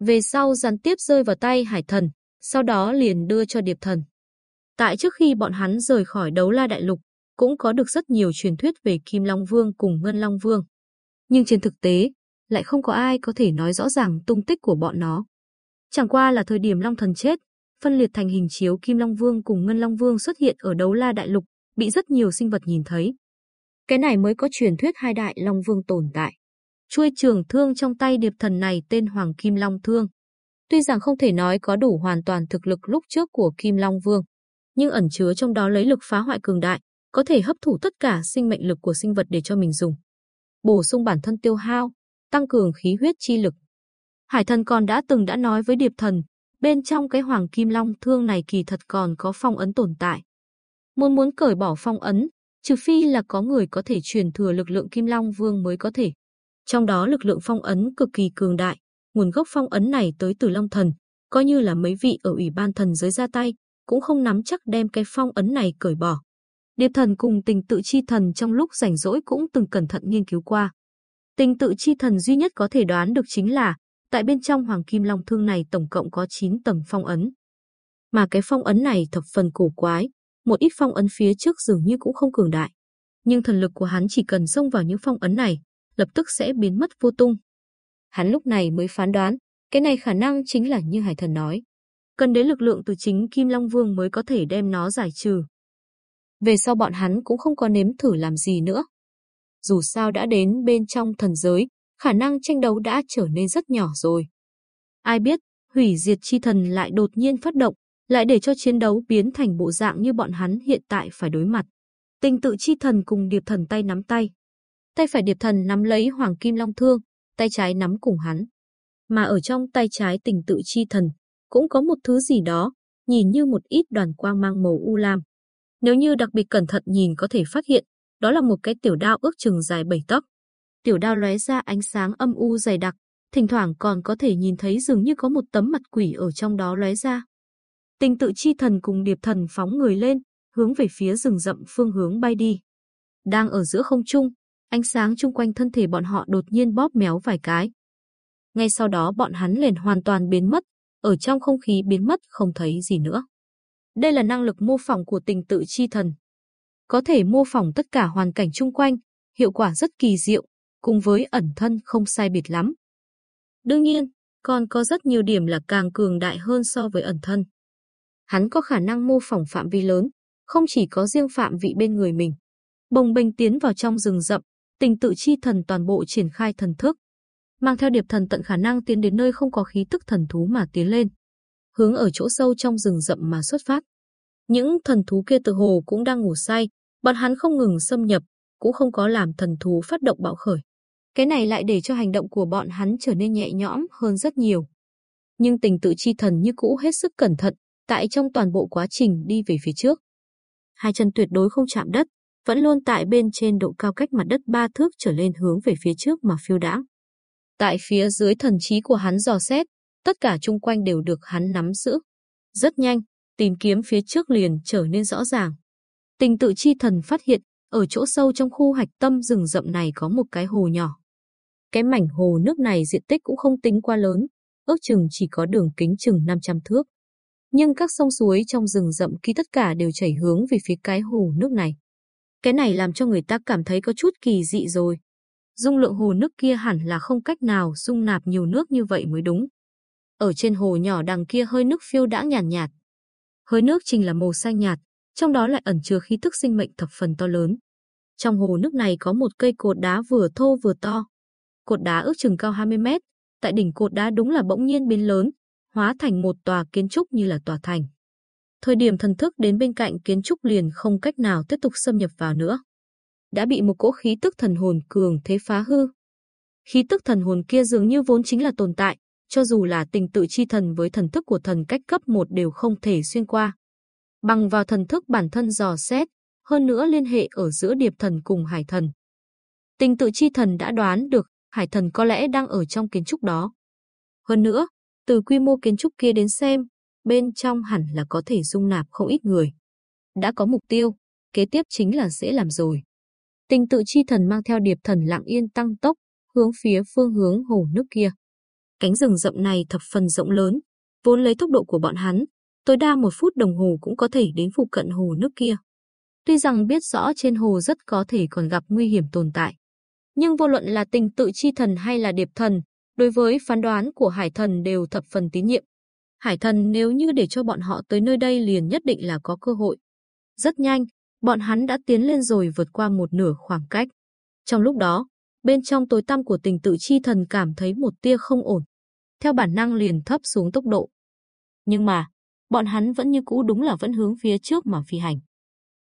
Về sau gián tiếp rơi vào tay hải thần, sau đó liền đưa cho điệp thần. Tại trước khi bọn hắn rời khỏi đấu la đại lục, cũng có được rất nhiều truyền thuyết về Kim Long Vương cùng Ngân Long Vương. Nhưng trên thực tế, lại không có ai có thể nói rõ ràng tung tích của bọn nó. Chẳng qua là thời điểm Long Thần chết, phân liệt thành hình chiếu Kim Long Vương cùng Ngân Long Vương xuất hiện ở đấu la đại lục, bị rất nhiều sinh vật nhìn thấy. Cái này mới có truyền thuyết hai đại Long Vương tồn tại. Chuôi trường thương trong tay điệp thần này tên Hoàng Kim Long Thương. Tuy rằng không thể nói có đủ hoàn toàn thực lực lúc trước của Kim Long Vương, nhưng ẩn chứa trong đó lấy lực phá hoại cường đại, có thể hấp thụ tất cả sinh mệnh lực của sinh vật để cho mình dùng. Bổ sung bản thân tiêu hao, tăng cường khí huyết chi lực. Hải thần còn đã từng đã nói với điệp thần, bên trong cái hoàng kim long thương này kỳ thật còn có phong ấn tồn tại. Muốn muốn cởi bỏ phong ấn, trừ phi là có người có thể truyền thừa lực lượng kim long vương mới có thể. Trong đó lực lượng phong ấn cực kỳ cường đại, nguồn gốc phong ấn này tới từ long thần, coi như là mấy vị ở ủy ban thần giới ra tay, cũng không nắm chắc đem cái phong ấn này cởi bỏ. Điệp thần cùng tình tự chi thần trong lúc rảnh rỗi cũng từng cẩn thận nghiên cứu qua. Tình tự chi thần duy nhất có thể đoán được chính là tại bên trong Hoàng Kim Long Thương này tổng cộng có 9 tầng phong ấn. Mà cái phong ấn này thập phần cổ quái, một ít phong ấn phía trước dường như cũng không cường đại. Nhưng thần lực của hắn chỉ cần xông vào những phong ấn này, lập tức sẽ biến mất vô tung. Hắn lúc này mới phán đoán, Cái này khả năng chính là như Hải Thần nói. Cần đến lực lượng từ chính Kim Long Vương mới có thể đem nó giải trừ. Về sau bọn hắn cũng không có nếm thử làm gì nữa. Dù sao đã đến bên trong thần giới, khả năng tranh đấu đã trở nên rất nhỏ rồi. Ai biết, hủy diệt chi thần lại đột nhiên phát động, lại để cho chiến đấu biến thành bộ dạng như bọn hắn hiện tại phải đối mặt. Tình tự chi thần cùng điệp thần tay nắm tay. Tay phải điệp thần nắm lấy hoàng kim long thương, tay trái nắm cùng hắn. Mà ở trong tay trái tình tự chi thần, cũng có một thứ gì đó, nhìn như một ít đoàn quang mang màu u lam. Nếu như đặc biệt cẩn thận nhìn có thể phát hiện, đó là một cái tiểu đao ước chừng dài bảy tấc. Tiểu đao lóe ra ánh sáng âm u dày đặc, thỉnh thoảng còn có thể nhìn thấy dường như có một tấm mặt quỷ ở trong đó lóe ra. Tình tự chi thần cùng điệp thần phóng người lên, hướng về phía rừng rậm phương hướng bay đi. Đang ở giữa không trung, ánh sáng chung quanh thân thể bọn họ đột nhiên bóp méo vài cái. Ngay sau đó bọn hắn liền hoàn toàn biến mất, ở trong không khí biến mất không thấy gì nữa. Đây là năng lực mô phỏng của tình tự chi thần. Có thể mô phỏng tất cả hoàn cảnh chung quanh, hiệu quả rất kỳ diệu, cùng với ẩn thân không sai biệt lắm. Đương nhiên, còn có rất nhiều điểm là càng cường đại hơn so với ẩn thân. Hắn có khả năng mô phỏng phạm vi lớn, không chỉ có riêng phạm vị bên người mình. Bồng bềnh tiến vào trong rừng rậm, tình tự chi thần toàn bộ triển khai thần thức. Mang theo điệp thần tận khả năng tiến đến nơi không có khí tức thần thú mà tiến lên. Hướng ở chỗ sâu trong rừng rậm mà xuất phát. Những thần thú kia tự hồ cũng đang ngủ say, bọn hắn không ngừng xâm nhập, cũng không có làm thần thú phát động bạo khởi. Cái này lại để cho hành động của bọn hắn trở nên nhẹ nhõm hơn rất nhiều. Nhưng tình tự chi thần như cũ hết sức cẩn thận, tại trong toàn bộ quá trình đi về phía trước. Hai chân tuyệt đối không chạm đất, vẫn luôn tại bên trên độ cao cách mặt đất ba thước trở lên hướng về phía trước mà phiêu đãng. Tại phía dưới thần trí của hắn dò xét, tất cả chung quanh đều được hắn nắm giữ. Rất nhanh, tìm kiếm phía trước liền trở nên rõ ràng. Tình tự chi thần phát hiện, ở chỗ sâu trong khu hạch tâm rừng rậm này có một cái hồ nhỏ. Cái mảnh hồ nước này diện tích cũng không tính quá lớn, ước chừng chỉ có đường kính chừng 500 thước. Nhưng các sông suối trong rừng rậm kia tất cả đều chảy hướng về phía cái hồ nước này. Cái này làm cho người ta cảm thấy có chút kỳ dị rồi. Dung lượng hồ nước kia hẳn là không cách nào dung nạp nhiều nước như vậy mới đúng. Ở trên hồ nhỏ đằng kia hơi nước phiêu đã nhàn nhạt, nhạt. Hơi nước trình là màu xanh nhạt, trong đó lại ẩn chứa khí tức sinh mệnh thập phần to lớn. Trong hồ nước này có một cây cột đá vừa thô vừa to. Cột đá ước chừng cao 20 mét, tại đỉnh cột đá đúng là bỗng nhiên biến lớn, hóa thành một tòa kiến trúc như là tòa thành. Thời điểm thần thức đến bên cạnh kiến trúc liền không cách nào tiếp tục xâm nhập vào nữa. Đã bị một cỗ khí tức thần hồn cường thế phá hư. Khí tức thần hồn kia dường như vốn chính là tồn tại, cho dù là tình tự chi thần với thần thức của thần cách cấp 1 đều không thể xuyên qua. Bằng vào thần thức bản thân dò xét, hơn nữa liên hệ ở giữa điệp thần cùng hải thần. Tình tự chi thần đã đoán được hải thần có lẽ đang ở trong kiến trúc đó. Hơn nữa, từ quy mô kiến trúc kia đến xem, bên trong hẳn là có thể dung nạp không ít người. Đã có mục tiêu, kế tiếp chính là dễ làm rồi. Tình tự chi thần mang theo điệp thần lặng yên tăng tốc, hướng phía phương hướng hồ nước kia. Cánh rừng rậm này thập phần rộng lớn, vốn lấy tốc độ của bọn hắn, tối đa một phút đồng hồ cũng có thể đến phụ cận hồ nước kia. Tuy rằng biết rõ trên hồ rất có thể còn gặp nguy hiểm tồn tại, nhưng vô luận là tình tự chi thần hay là điệp thần, đối với phán đoán của hải thần đều thập phần tín nhiệm. Hải thần nếu như để cho bọn họ tới nơi đây liền nhất định là có cơ hội. Rất nhanh, bọn hắn đã tiến lên rồi vượt qua một nửa khoảng cách. Trong lúc đó, bên trong tối tăm của tình tự chi thần cảm thấy một tia không ổn. Theo bản năng liền thấp xuống tốc độ. Nhưng mà, bọn hắn vẫn như cũ đúng là vẫn hướng phía trước mà phi hành.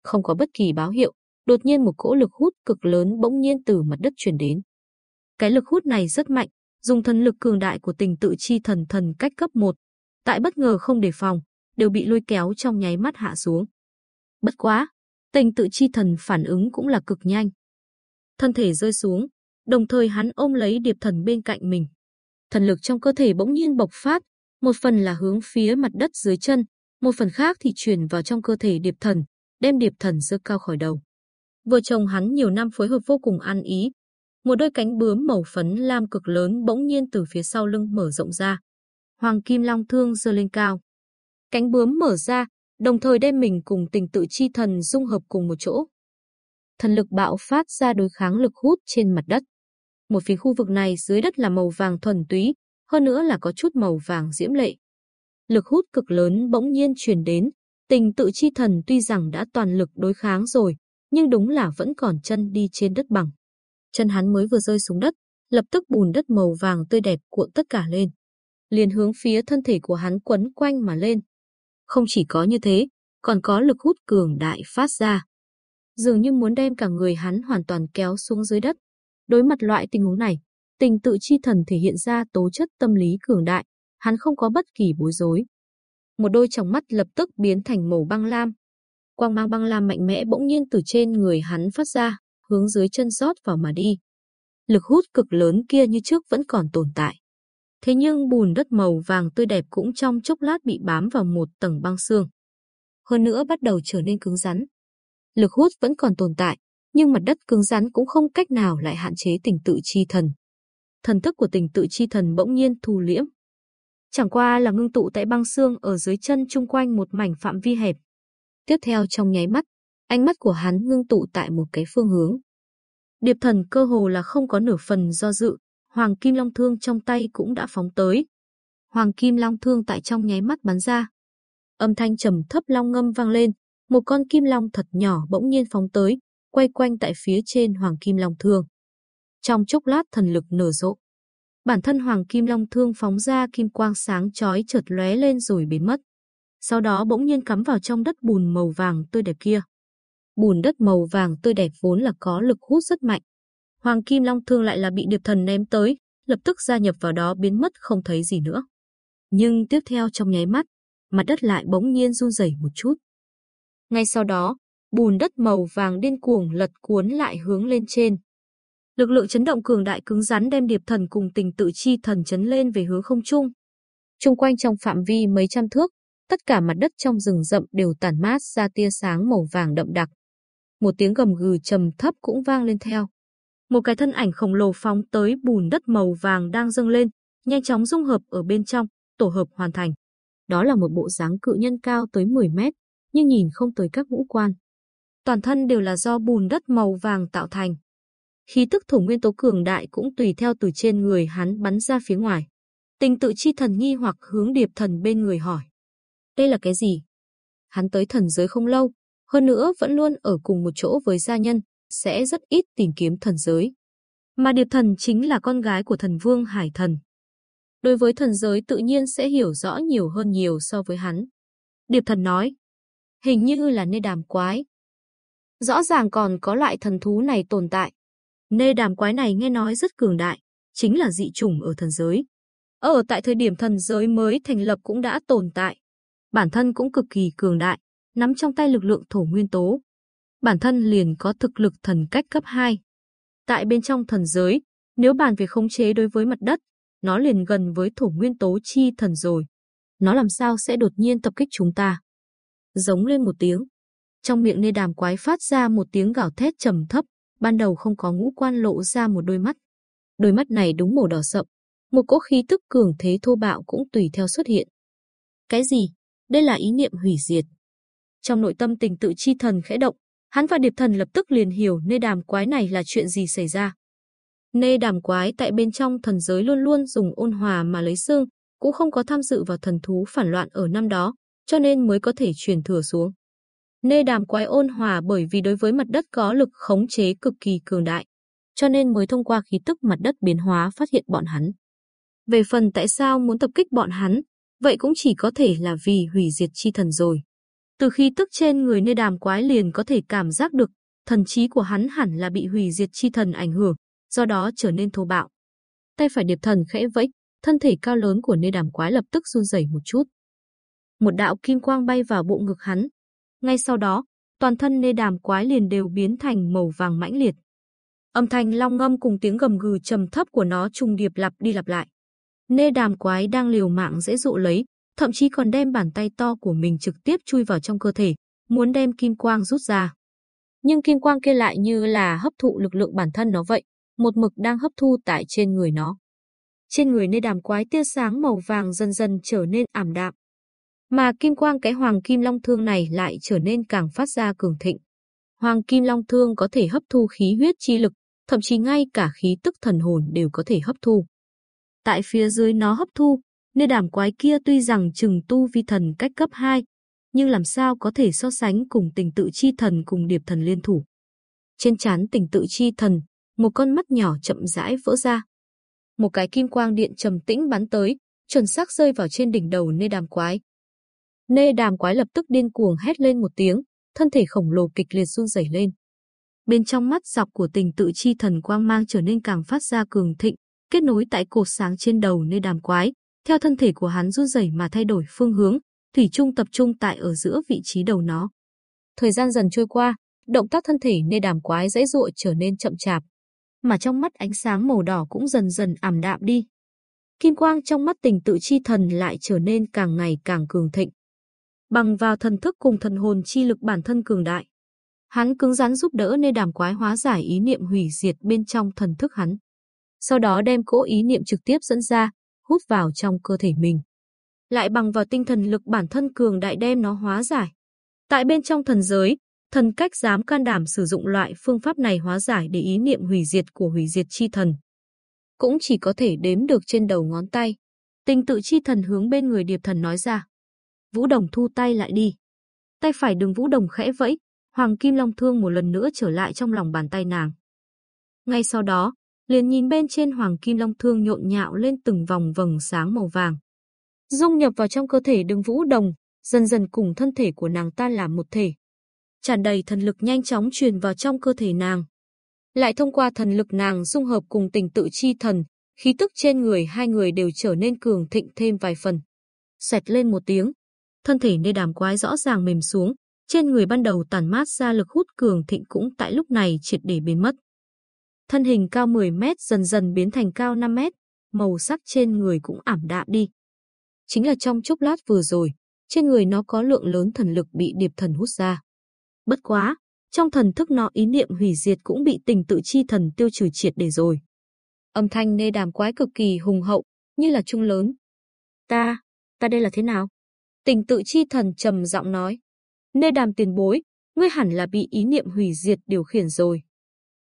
Không có bất kỳ báo hiệu, đột nhiên một cỗ lực hút cực lớn bỗng nhiên từ mặt đất truyền đến. Cái lực hút này rất mạnh, dùng thần lực cường đại của tình tự chi thần thần cách cấp 1, tại bất ngờ không đề phòng, đều bị lôi kéo trong nháy mắt hạ xuống. Bất quá, tình tự chi thần phản ứng cũng là cực nhanh. Thân thể rơi xuống, đồng thời hắn ôm lấy điệp thần bên cạnh mình. Thần lực trong cơ thể bỗng nhiên bộc phát, một phần là hướng phía mặt đất dưới chân, một phần khác thì truyền vào trong cơ thể điệp thần, đem điệp thần giơ cao khỏi đầu. Vợ chồng hắn nhiều năm phối hợp vô cùng ăn ý. Một đôi cánh bướm màu phấn lam cực lớn bỗng nhiên từ phía sau lưng mở rộng ra. Hoàng Kim Long thương giơ lên cao. Cánh bướm mở ra, đồng thời đem mình cùng tình tự chi thần dung hợp cùng một chỗ. Thần lực bạo phát ra đối kháng lực hút trên mặt đất. Một phía khu vực này dưới đất là màu vàng thuần túy, hơn nữa là có chút màu vàng diễm lệ. Lực hút cực lớn bỗng nhiên truyền đến, tình tự chi thần tuy rằng đã toàn lực đối kháng rồi, nhưng đúng là vẫn còn chân đi trên đất bằng. Chân hắn mới vừa rơi xuống đất, lập tức bùn đất màu vàng tươi đẹp cuộn tất cả lên. Liền hướng phía thân thể của hắn quấn quanh mà lên. Không chỉ có như thế, còn có lực hút cường đại phát ra. Dường như muốn đem cả người hắn hoàn toàn kéo xuống dưới đất. Đối mặt loại tình huống này, tình tự chi thần thể hiện ra tố chất tâm lý cường đại, hắn không có bất kỳ bối rối. Một đôi tròng mắt lập tức biến thành màu băng lam. Quang mang băng lam mạnh mẽ bỗng nhiên từ trên người hắn phát ra, hướng dưới chân rót vào mà đi. Lực hút cực lớn kia như trước vẫn còn tồn tại. Thế nhưng bùn đất màu vàng tươi đẹp cũng trong chốc lát bị bám vào một tầng băng xương. Hơn nữa bắt đầu trở nên cứng rắn. Lực hút vẫn còn tồn tại, nhưng mặt đất cứng rắn cũng không cách nào lại hạn chế tình tự chi thần. Thần thức của tình tự chi thần bỗng nhiên thu liễm. Chẳng qua là ngưng tụ tại băng xương ở dưới chân chung quanh một mảnh phạm vi hẹp. Tiếp theo trong nháy mắt, ánh mắt của hắn ngưng tụ tại một cái phương hướng. Điệp thần cơ hồ là không có nửa phần do dự, Hoàng Kim Long Thương trong tay cũng đã phóng tới. Hoàng Kim Long Thương tại trong nháy mắt bắn ra. Âm thanh trầm thấp long ngâm vang lên, một con kim long thật nhỏ bỗng nhiên phóng tới, quay quanh tại phía trên Hoàng Kim Long Thương. Trong chốc lát thần lực nở rộ. Bản thân Hoàng Kim Long Thương phóng ra kim quang sáng chói chợt lóe lên rồi biến mất. Sau đó bỗng nhiên cắm vào trong đất bùn màu vàng tươi đẹp kia. Bùn đất màu vàng tươi đẹp vốn là có lực hút rất mạnh. Hoàng Kim Long Thương lại là bị điệp thần ném tới, lập tức gia nhập vào đó biến mất không thấy gì nữa. Nhưng tiếp theo trong nháy mắt, mặt đất lại bỗng nhiên run rẩy một chút. Ngay sau đó, bùn đất màu vàng điên cuồng lật cuốn lại hướng lên trên. Lực lượng chấn động cường đại cứng rắn đem điệp thần cùng tình tự chi thần chấn lên về hướng không trung. Trung quanh trong phạm vi mấy trăm thước, tất cả mặt đất trong rừng rậm đều tản mát ra tia sáng màu vàng đậm đặc. Một tiếng gầm gừ trầm thấp cũng vang lên theo. Một cái thân ảnh khổng lồ phóng tới bùn đất màu vàng đang dâng lên, nhanh chóng dung hợp ở bên trong, tổ hợp hoàn thành. Đó là một bộ dáng cự nhân cao tới 10 mét, nhưng nhìn không tới các ngũ quan. Toàn thân đều là do bùn đất màu vàng tạo thành. Khí tức thổ nguyên tố cường đại cũng tùy theo từ trên người hắn bắn ra phía ngoài. Tình tự chi thần nghi hoặc hướng điệp thần bên người hỏi. Đây là cái gì? Hắn tới thần giới không lâu, hơn nữa vẫn luôn ở cùng một chỗ với gia nhân, sẽ rất ít tìm kiếm thần giới. Mà điệp thần chính là con gái của thần vương Hải Thần. Đối với thần giới tự nhiên sẽ hiểu rõ nhiều hơn nhiều so với hắn. Điệp thần nói, hình như là nê đàm quái. Rõ ràng còn có loại thần thú này tồn tại. Nê đàm quái này nghe nói rất cường đại, chính là dị chủng ở thần giới. Ở tại thời điểm thần giới mới thành lập cũng đã tồn tại. Bản thân cũng cực kỳ cường đại, nắm trong tay lực lượng thổ nguyên tố. Bản thân liền có thực lực thần cách cấp 2. Tại bên trong thần giới, nếu bàn về khống chế đối với mặt đất, nó liền gần với thổ nguyên tố chi thần rồi. Nó làm sao sẽ đột nhiên tập kích chúng ta? Giống lên một tiếng. Trong miệng nê đàm quái phát ra một tiếng gào thét trầm thấp, ban đầu không có ngũ quan lộ ra một đôi mắt. Đôi mắt này đúng màu đỏ sậm, một cỗ khí tức cường thế thô bạo cũng tùy theo xuất hiện. Cái gì? Đây là ý niệm hủy diệt. Trong nội tâm tình tự chi thần khẽ động, hắn và điệp thần lập tức liền hiểu nê đàm quái này là chuyện gì xảy ra. Nê đàm quái tại bên trong thần giới luôn luôn dùng ôn hòa mà lấy xương, cũng không có tham dự vào thần thú phản loạn ở năm đó, cho nên mới có thể truyền thừa xuống. Nê đàm quái ôn hòa bởi vì đối với mặt đất có lực khống chế cực kỳ cường đại, cho nên mới thông qua khí tức mặt đất biến hóa phát hiện bọn hắn. Về phần tại sao muốn tập kích bọn hắn, vậy cũng chỉ có thể là vì hủy diệt chi thần rồi. Từ khi tức trên người nê đàm quái liền có thể cảm giác được thần trí của hắn hẳn là bị hủy diệt chi thần ảnh hưởng, do đó trở nên thô bạo. Tay phải điệp thần khẽ vẫy, thân thể cao lớn của nê đàm quái lập tức run rẩy một chút. Một đạo kim quang bay vào bộ ngực hắn. Ngay sau đó, toàn thân nê đàm quái liền đều biến thành màu vàng mãnh liệt. Âm thanh long ngâm cùng tiếng gầm gừ trầm thấp của nó trùng điệp lặp đi lặp lại. Nê đàm quái đang liều mạng dễ dụ lấy, thậm chí còn đem bàn tay to của mình trực tiếp chui vào trong cơ thể, muốn đem kim quang rút ra. Nhưng kim quang kia lại như là hấp thụ lực lượng bản thân nó vậy, một mực đang hấp thu tại trên người nó. Trên người nơi đàm quái tia sáng màu vàng dần dần trở nên ảm đạm. Mà kim quang cái hoàng kim long thương này lại trở nên càng phát ra cường thịnh. Hoàng kim long thương có thể hấp thu khí huyết chi lực, thậm chí ngay cả khí tức thần hồn đều có thể hấp thu. tại phía dưới nó hấp thu, Nơi đàm quái kia tuy rằng chừng tu vi thần cách cấp 2, nhưng làm sao có thể so sánh cùng tình tự chi thần cùng điệp thần liên thủ. Trên trán tình tự chi thần, một con mắt nhỏ chậm rãi vỡ ra. Một cái kim quang điện trầm tĩnh bắn tới, chuẩn xác rơi vào trên đỉnh đầu nê đàm quái. Nê đàm quái lập tức điên cuồng hét lên một tiếng, thân thể khổng lồ kịch liệt run rẩy lên. Bên trong mắt dọc của tình tự chi thần quang mang trở nên càng phát ra cường thịnh, kết nối tại cột sáng trên đầu nê đàm quái, theo thân thể của hắn run rẩy mà thay đổi phương hướng, thủy trung tập trung tại ở giữa vị trí đầu nó. Thời gian dần trôi qua, động tác thân thể nê đàm quái dãy dụa trở nên chậm chạp, mà trong mắt ánh sáng màu đỏ cũng dần dần ảm đạm đi. Kim quang trong mắt tình tự chi thần lại trở nên càng ngày càng cường thịnh. Bằng vào thần thức cùng thần hồn chi lực bản thân cường đại. Hắn cứng rắn giúp đỡ nê đàm quái hóa giải ý niệm hủy diệt bên trong thần thức hắn. Sau đó đem cỗ ý niệm trực tiếp dẫn ra, hút vào trong cơ thể mình. Lại bằng vào tinh thần lực bản thân cường đại đem nó hóa giải. Tại bên trong thần giới, thần cách dám can đảm sử dụng loại phương pháp này hóa giải để ý niệm hủy diệt của hủy diệt chi thần. Cũng chỉ có thể đếm được trên đầu ngón tay. Tình tự chi thần hướng bên người điệp thần nói ra. Vũ Đồng thu tay lại đi. Tay phải đường Vũ Đồng khẽ vẫy, Hoàng Kim Long Thương một lần nữa trở lại trong lòng bàn tay nàng. Ngay sau đó, liền nhìn bên trên Hoàng Kim Long Thương nhộn nhạo lên từng vòng vầng sáng màu vàng. Dung nhập vào trong cơ thể đường Vũ Đồng, dần dần cùng thân thể của nàng ta làm một thể. Tràn đầy thần lực nhanh chóng truyền vào trong cơ thể nàng. Lại thông qua thần lực nàng dung hợp cùng tình tự chi thần, khí tức trên người hai người đều trở nên cường thịnh thêm vài phần. Xẹt lên một tiếng, thân thể nê đàm quái rõ ràng mềm xuống, trên người ban đầu tàn mát ra lực hút cường thịnh cũng tại lúc này triệt để biến mất. Thân hình cao 10 mét dần dần biến thành cao 5 mét, màu sắc trên người cũng ảm đạm đi. Chính là trong chốc lát vừa rồi, trên người nó có lượng lớn thần lực bị điệp thần hút ra. Bất quá, trong thần thức nó ý niệm hủy diệt cũng bị tình tự chi thần tiêu trừ triệt để rồi. Âm thanh nê đàm quái cực kỳ hùng hậu, như là trung lớn. Ta, ta đây là thế nào? Tình tự chi thần trầm giọng nói. Nê đàm tiền bối, ngươi hẳn là bị ý niệm hủy diệt điều khiển rồi.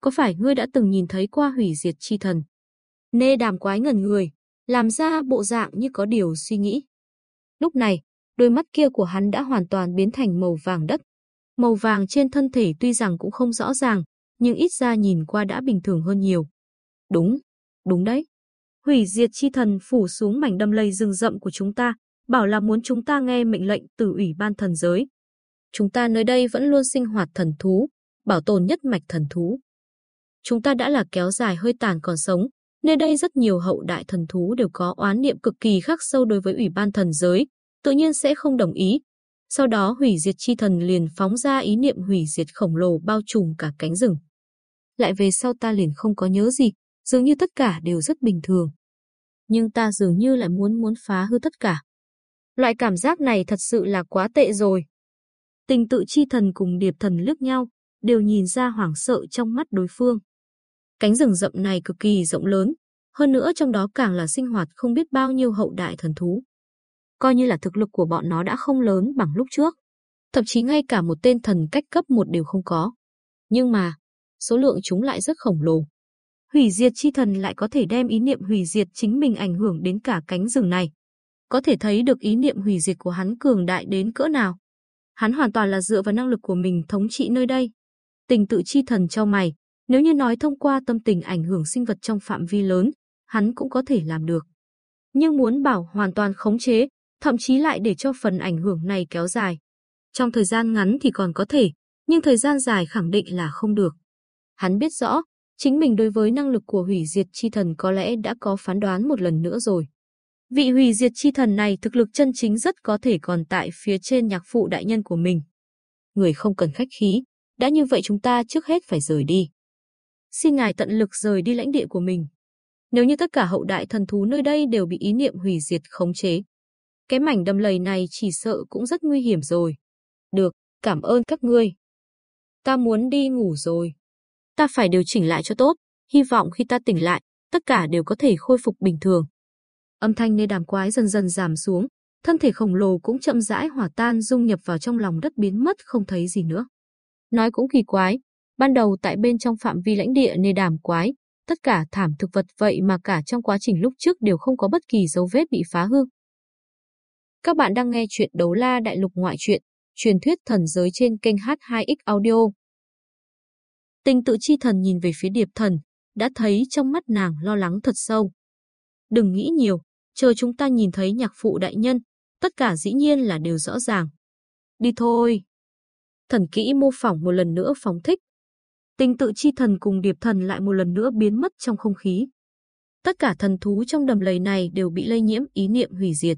Có phải ngươi đã từng nhìn thấy qua hủy diệt chi thần? Nê đàm quái ngẩn người, làm ra bộ dạng như có điều suy nghĩ. Lúc này, đôi mắt kia của hắn đã hoàn toàn biến thành màu vàng đất. Màu vàng trên thân thể tuy rằng cũng không rõ ràng, nhưng ít ra nhìn qua đã bình thường hơn nhiều. Đúng, đúng đấy. Hủy diệt chi thần phủ xuống mảnh đâm lây rừng rậm của chúng ta, bảo là muốn chúng ta nghe mệnh lệnh từ ủy ban thần giới. Chúng ta nơi đây vẫn luôn sinh hoạt thần thú, bảo tồn nhất mạch thần thú. Chúng ta đã là kéo dài hơi tàn còn sống, nên đây rất nhiều hậu đại thần thú đều có oán niệm cực kỳ khắc sâu đối với ủy ban thần giới, tự nhiên sẽ không đồng ý. Sau đó hủy diệt chi thần liền phóng ra ý niệm hủy diệt khổng lồ bao trùm cả cánh rừng. Lại về sau ta liền không có nhớ gì, dường như tất cả đều rất bình thường. Nhưng ta dường như lại muốn muốn phá hư tất cả. Loại cảm giác này thật sự là quá tệ rồi. Tình tự chi thần cùng điệp thần lướt nhau, đều nhìn ra hoảng sợ trong mắt đối phương. Cánh rừng rậm này cực kỳ rộng lớn, hơn nữa trong đó càng là sinh hoạt không biết bao nhiêu hậu đại thần thú. Coi như là thực lực của bọn nó đã không lớn bằng lúc trước, thậm chí ngay cả một tên thần cách cấp một đều không có. Nhưng mà, số lượng chúng lại rất khổng lồ. Hủy diệt chi thần lại có thể đem ý niệm hủy diệt chính mình ảnh hưởng đến cả cánh rừng này. Có thể thấy được ý niệm hủy diệt của hắn cường đại đến cỡ nào. Hắn hoàn toàn là dựa vào năng lực của mình thống trị nơi đây. Tình tự chi thần cho mày, nếu như nói thông qua tâm tình ảnh hưởng sinh vật trong phạm vi lớn, hắn cũng có thể làm được. Nhưng muốn bảo hoàn toàn khống chế, thậm chí lại để cho phần ảnh hưởng này kéo dài. Trong thời gian ngắn thì còn có thể, nhưng thời gian dài khẳng định là không được. Hắn biết rõ, chính mình đối với năng lực của hủy diệt chi thần có lẽ đã có phán đoán một lần nữa rồi. Vị hủy diệt chi thần này thực lực chân chính rất có thể còn tại phía trên nhạc phụ đại nhân của mình. Người không cần khách khí, đã như vậy chúng ta trước hết phải rời đi xin ngài tận lực rời đi lãnh địa của mình. Nếu như tất cả hậu đại thần thú nơi đây đều bị ý niệm hủy diệt khống chế, cái mảnh đầm lầy này chỉ sợ cũng rất nguy hiểm rồi. Được, cảm ơn các ngươi. Ta muốn đi ngủ rồi. Ta phải điều chỉnh lại cho tốt, hy vọng khi ta tỉnh lại, tất cả đều có thể khôi phục bình thường. Âm thanh nơi đàm quái dần dần giảm xuống, thân thể khổng lồ cũng chậm rãi hòa tan dung nhập vào trong lòng đất biến mất không thấy gì nữa. Nói cũng kỳ quái, Ban đầu tại bên trong phạm vi lãnh địa nê đàm quái, tất cả thảm thực vật vậy mà cả trong quá trình lúc trước đều không có bất kỳ dấu vết bị phá hư. Các bạn đang nghe chuyện Đấu La Đại Lục ngoại truyện, truyền thuyết thần giới trên kênh H2X Audio. Tình tự chi thần nhìn về phía điệp thần, đã thấy trong mắt nàng lo lắng thật sâu. Đừng nghĩ nhiều, chờ chúng ta nhìn thấy nhạc phụ đại nhân, tất cả dĩ nhiên là đều rõ ràng. Đi thôi. Thần kỹ mô phỏng một lần nữa phóng thích. Tình tự chi thần cùng điệp thần lại một lần nữa biến mất trong không khí. Tất cả thần thú trong đầm lầy này đều bị lây nhiễm ý niệm hủy diệt.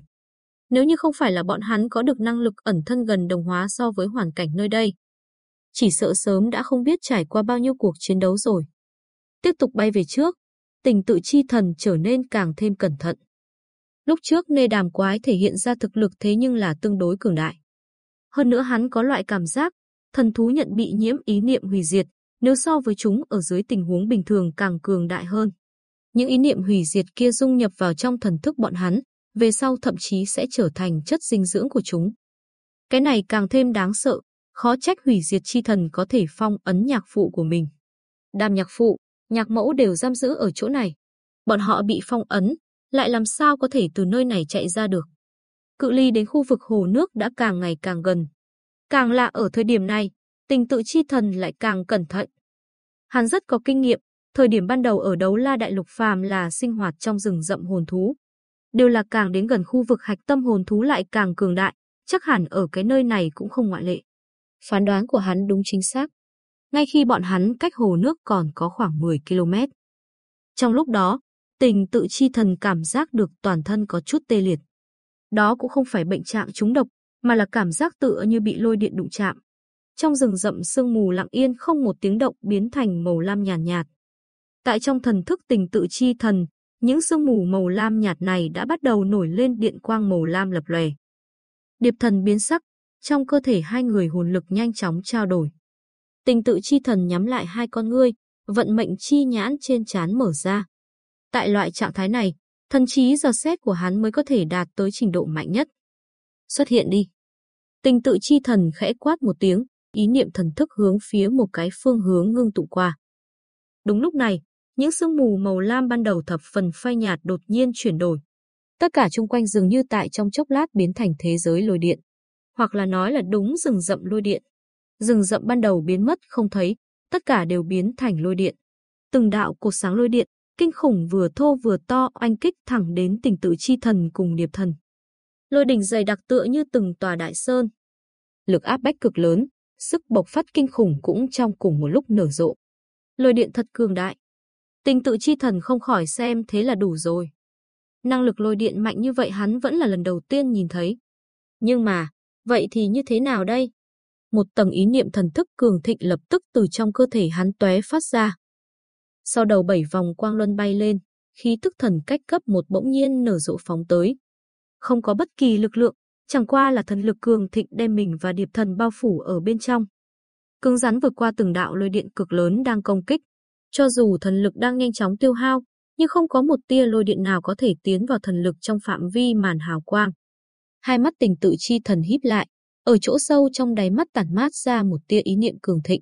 Nếu như không phải là bọn hắn có được năng lực ẩn thân gần đồng hóa so với hoàn cảnh nơi đây, chỉ sợ sớm đã không biết trải qua bao nhiêu cuộc chiến đấu rồi. Tiếp tục bay về trước, tình tự chi thần trở nên càng thêm cẩn thận. Lúc trước nê đàm quái thể hiện ra thực lực thế nhưng là tương đối cường đại. Hơn nữa hắn có loại cảm giác, thần thú nhận bị nhiễm ý niệm hủy diệt, nếu so với chúng ở dưới tình huống bình thường càng cường đại hơn. Những ý niệm hủy diệt kia dung nhập vào trong thần thức bọn hắn, về sau thậm chí sẽ trở thành chất dinh dưỡng của chúng. Cái này càng thêm đáng sợ, khó trách hủy diệt chi thần có thể phong ấn nhạc phụ của mình. Đàm nhạc phụ, nhạc mẫu đều giam giữ ở chỗ này. Bọn họ bị phong ấn, lại làm sao có thể từ nơi này chạy ra được. Cự ly đến khu vực hồ nước đã càng ngày càng gần. Càng là ở thời điểm này, tình tự chi thần lại càng cẩn thận. Hắn rất có kinh nghiệm, thời điểm ban đầu ở đấu la đại lục phàm là sinh hoạt trong rừng rậm hồn thú. Đều là càng đến gần khu vực hạch tâm hồn thú lại càng cường đại, chắc hẳn ở cái nơi này cũng không ngoại lệ. Phán đoán của hắn đúng chính xác. Ngay khi bọn hắn cách hồ nước còn có khoảng 10 km. Trong lúc đó, tình tự chi thần cảm giác được toàn thân có chút tê liệt. Đó cũng không phải bệnh trạng trúng độc, mà là cảm giác tựa như bị lôi điện đụng chạm. Trong rừng rậm sương mù lặng yên không một tiếng động biến thành màu lam nhàn nhạt, nhạt. Tại trong thần thức tình tự chi thần, những sương mù màu lam nhạt này đã bắt đầu nổi lên điện quang màu lam lập lòe. Điệp thần biến sắc, trong cơ thể hai người hồn lực nhanh chóng trao đổi. Tình tự chi thần nhắm lại hai con ngươi, vận mệnh chi nhãn trên trán mở ra. Tại loại trạng thái này, thần trí giờ xét của hắn mới có thể đạt tới trình độ mạnh nhất. Xuất hiện đi. Tình tự chi thần khẽ quát một tiếng, ý niệm thần thức hướng phía một cái phương hướng ngưng tụ qua. Đúng lúc này, những sương mù màu lam ban đầu thập phần phai nhạt đột nhiên chuyển đổi. Tất cả chung quanh dường như tại trong chốc lát biến thành thế giới lôi điện. Hoặc là nói là đúng rừng rậm lôi điện. Rừng rậm ban đầu biến mất không thấy, tất cả đều biến thành lôi điện. Từng đạo cột sáng lôi điện, kinh khủng vừa thô vừa to oanh kích thẳng đến tình tự chi thần cùng điệp thần. Lôi đỉnh dày đặc tựa như từng tòa đại sơn. Lực áp bách cực lớn, sức bộc phát kinh khủng cũng trong cùng một lúc nở rộ. Lôi điện thật cường đại. Tình tự chi thần không khỏi xem thế là đủ rồi. Năng lực lôi điện mạnh như vậy hắn vẫn là lần đầu tiên nhìn thấy. Nhưng mà, vậy thì như thế nào đây? Một tầng ý niệm thần thức cường thịnh lập tức từ trong cơ thể hắn tóe phát ra. Sau đầu bảy vòng quang luân bay lên, khí tức thần cách cấp một bỗng nhiên nở rộ phóng tới. Không có bất kỳ lực lượng, chẳng qua là thần lực cường thịnh đem mình và điệp thần bao phủ ở bên trong. Cứng rắn vượt qua từng đạo lôi điện cực lớn đang công kích. Cho dù thần lực đang nhanh chóng tiêu hao, nhưng không có một tia lôi điện nào có thể tiến vào thần lực trong phạm vi màn hào quang. Hai mắt tình tự chi thần híp lại, ở chỗ sâu trong đáy mắt tản mát ra một tia ý niệm cường thịnh.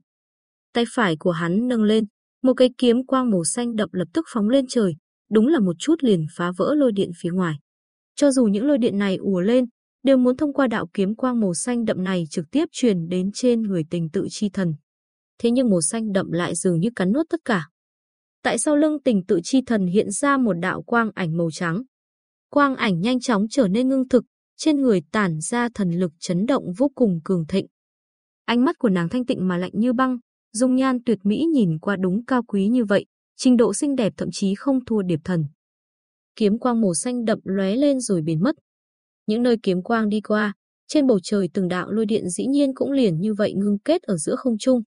Tay phải của hắn nâng lên, một cây kiếm quang màu xanh đậm lập tức phóng lên trời, đúng là một chút liền phá vỡ lôi điện phía ngoài. Cho dù những lôi điện này ùa lên, đều muốn thông qua đạo kiếm quang màu xanh đậm này trực tiếp truyền đến trên người tình tự chi thần. Thế nhưng màu xanh đậm lại dường như cắn nuốt tất cả. Tại sau lưng tình tự chi thần hiện ra một đạo quang ảnh màu trắng. Quang ảnh nhanh chóng trở nên ngưng thực, trên người tản ra thần lực chấn động vô cùng cường thịnh. Ánh mắt của nàng thanh tịnh mà lạnh như băng, dung nhan tuyệt mỹ nhìn qua đúng cao quý như vậy, trình độ xinh đẹp thậm chí không thua điệp thần. Kiếm quang màu xanh đậm lóe lên rồi biến mất. Những nơi kiếm quang đi qua, trên bầu trời từng đạo lôi điện dĩ nhiên cũng liền như vậy ngưng kết ở giữa không trung.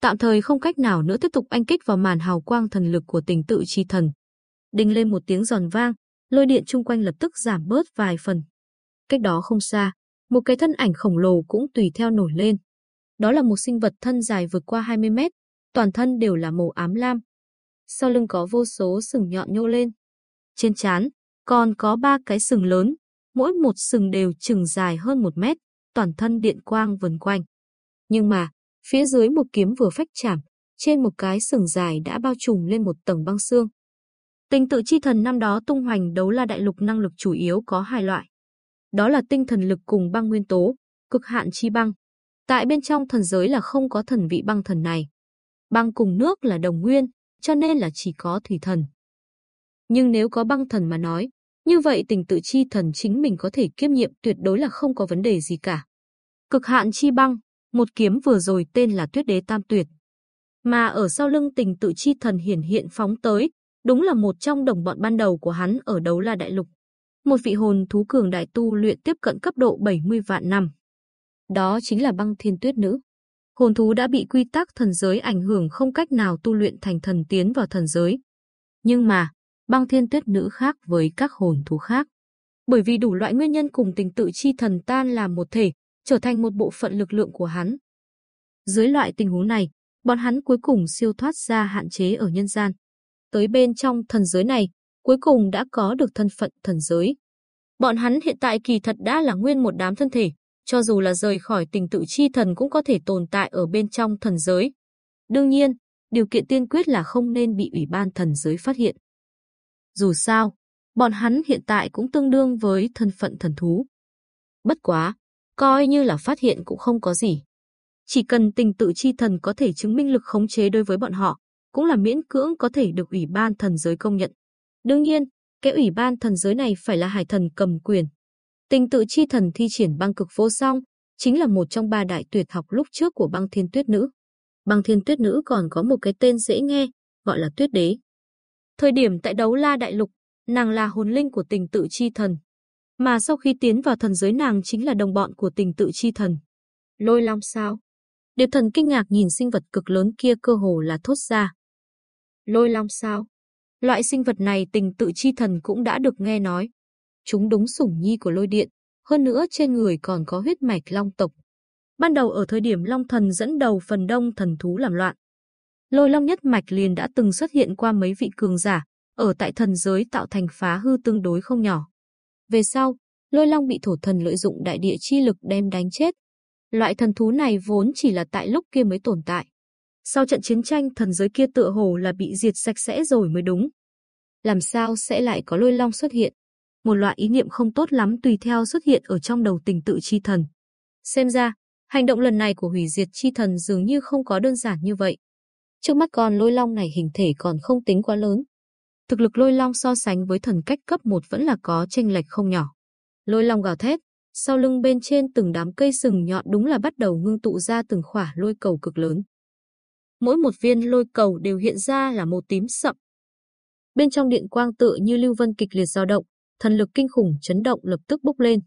Tạm thời không cách nào nữa tiếp tục anh kích vào màn hào quang thần lực của tình tự chi thần. Đinh lên một tiếng giòn vang, lôi điện chung quanh lập tức giảm bớt vài phần. Cách đó không xa, một cái thân ảnh khổng lồ cũng tùy theo nổi lên. Đó là một sinh vật thân dài vượt qua 20 mét, toàn thân đều là màu ám lam. Sau lưng có vô số sừng nhọn nhô lên. Trên trán còn có ba cái sừng lớn, mỗi một sừng đều chừng dài hơn một mét, toàn thân điện quang vần quanh. Nhưng mà, phía dưới một kiếm vừa phách chạm, trên một cái sừng dài đã bao trùm lên một tầng băng xương. Tình tự chi thần năm đó tung hoành đấu la đại lục năng lực chủ yếu có hai loại. Đó là tinh thần lực cùng băng nguyên tố, cực hạn chi băng. Tại bên trong thần giới là không có thần vị băng thần này. Băng cùng nước là đồng nguyên, cho nên là chỉ có thủy thần. Nhưng nếu có băng thần mà nói, như vậy tình tự chi thần chính mình có thể kiêm nhiệm tuyệt đối là không có vấn đề gì cả. Cực hạn chi băng, một kiếm vừa rồi tên là tuyết đế tam tuyệt. Mà ở sau lưng tình tự chi thần hiển hiện phóng tới, đúng là một trong đồng bọn ban đầu của hắn ở đấu la đại lục. Một vị hồn thú cường đại tu luyện tiếp cận cấp độ 70 vạn năm. Đó chính là băng thiên tuyết nữ. Hồn thú đã bị quy tắc thần giới ảnh hưởng không cách nào tu luyện thành thần tiến vào thần giới. Nhưng mà, băng thiên tuyết nữ khác với các hồn thú khác. Bởi vì đủ loại nguyên nhân cùng tình tự chi thần tan làm một thể, trở thành một bộ phận lực lượng của hắn. Dưới loại tình huống này, bọn hắn cuối cùng siêu thoát ra hạn chế ở nhân gian. Tới bên trong thần giới này, cuối cùng đã có được thân phận thần giới. Bọn hắn hiện tại kỳ thật đã là nguyên một đám thân thể, cho dù là rời khỏi tình tự chi thần cũng có thể tồn tại ở bên trong thần giới. Đương nhiên, điều kiện tiên quyết là không nên bị ủy ban thần giới phát hiện. Dù sao, bọn hắn hiện tại cũng tương đương với thân phận thần thú. Bất quá, coi như là phát hiện cũng không có gì. Chỉ cần tình tự chi thần có thể chứng minh lực khống chế đối với bọn họ, cũng là miễn cưỡng có thể được ủy ban thần giới công nhận. Đương nhiên, cái ủy ban thần giới này phải là hải thần cầm quyền. Tình tự chi thần thi triển băng cực vô song, chính là một trong ba đại tuyệt học lúc trước của băng thiên tuyết nữ. Băng thiên tuyết nữ còn có một cái tên dễ nghe, gọi là tuyết đế. Thời điểm tại đấu la đại lục, nàng là hồn linh của tình tự chi thần. Mà sau khi tiến vào thần giới nàng chính là đồng bọn của tình tự chi thần. Lôi long sao? Điệp thần kinh ngạc nhìn sinh vật cực lớn kia cơ hồ là thốt ra. Lôi long sao? Loại sinh vật này tình tự chi thần cũng đã được nghe nói. Chúng đúng sủng nhi của lôi điện, hơn nữa trên người còn có huyết mạch long tộc. Ban đầu ở thời điểm long thần dẫn đầu phần đông thần thú làm loạn. Lôi long nhất mạch liền đã từng xuất hiện qua mấy vị cường giả, ở tại thần giới tạo thành phá hư tương đối không nhỏ. Về sau, lôi long bị thổ thần lợi dụng đại địa chi lực đem đánh chết. Loại thần thú này vốn chỉ là tại lúc kia mới tồn tại. Sau trận chiến tranh thần giới kia tựa hồ là bị diệt sạch sẽ rồi mới đúng. Làm sao sẽ lại có lôi long xuất hiện? Một loại ý niệm không tốt lắm tùy theo xuất hiện ở trong đầu tình tự chi thần. Xem ra, hành động lần này của hủy diệt chi thần dường như không có đơn giản như vậy. Trước mắt con lôi long này hình thể còn không tính quá lớn. Thực lực lôi long so sánh với thần cách cấp 1 vẫn là có chênh lệch không nhỏ. Lôi long gào thét, sau lưng bên trên từng đám cây sừng nhọn đúng là bắt đầu ngưng tụ ra từng khỏa lôi cầu cực lớn. Mỗi một viên lôi cầu đều hiện ra là màu tím sậm. Bên trong điện quang tự như lưu vân kịch liệt dao động, thần lực kinh khủng chấn động lập tức bốc lên.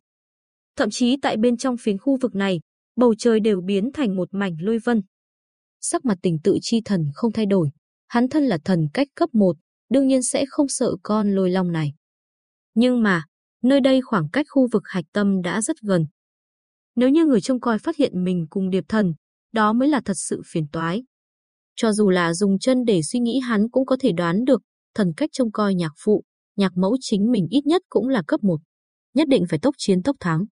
Thậm chí tại bên trong phiến khu vực này, bầu trời đều biến thành một mảnh lôi vân. Sắc mặt tình tự chi thần không thay đổi, hắn thân là thần cách cấp 1, đương nhiên sẽ không sợ con lôi long này. Nhưng mà, nơi đây khoảng cách khu vực hạch tâm đã rất gần. Nếu như người trông coi phát hiện mình cùng điệp thần, đó mới là thật sự phiền toái. Cho dù là dùng chân để suy nghĩ hắn cũng có thể đoán được, thần cách trông coi nhạc phụ, nhạc mẫu chính mình ít nhất cũng là cấp 1. Nhất định phải tốc chiến tốc thắng.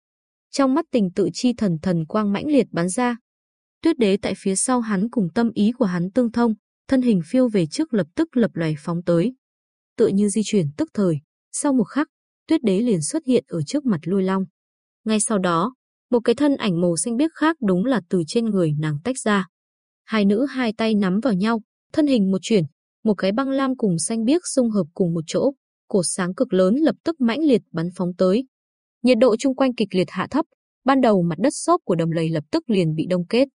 Trong mắt tình tự chi thần thần quang mãnh liệt bắn ra. Tuyết đế tại phía sau hắn cùng tâm ý của hắn tương thông, thân hình phiêu về trước lập tức lập loài phóng tới. Tựa như di chuyển tức thời, sau một khắc, tuyết đế liền xuất hiện ở trước mặt lôi long. Ngay sau đó, một cái thân ảnh màu xanh biếc khác đúng là từ trên người nàng tách ra. Hai nữ hai tay nắm vào nhau, thân hình một chuyển, một cái băng lam cùng xanh biếc xung hợp cùng một chỗ, cột sáng cực lớn lập tức mãnh liệt bắn phóng tới. Nhiệt độ chung quanh kịch liệt hạ thấp, ban đầu mặt đất xốp của đầm lầy lập tức liền bị đông kết.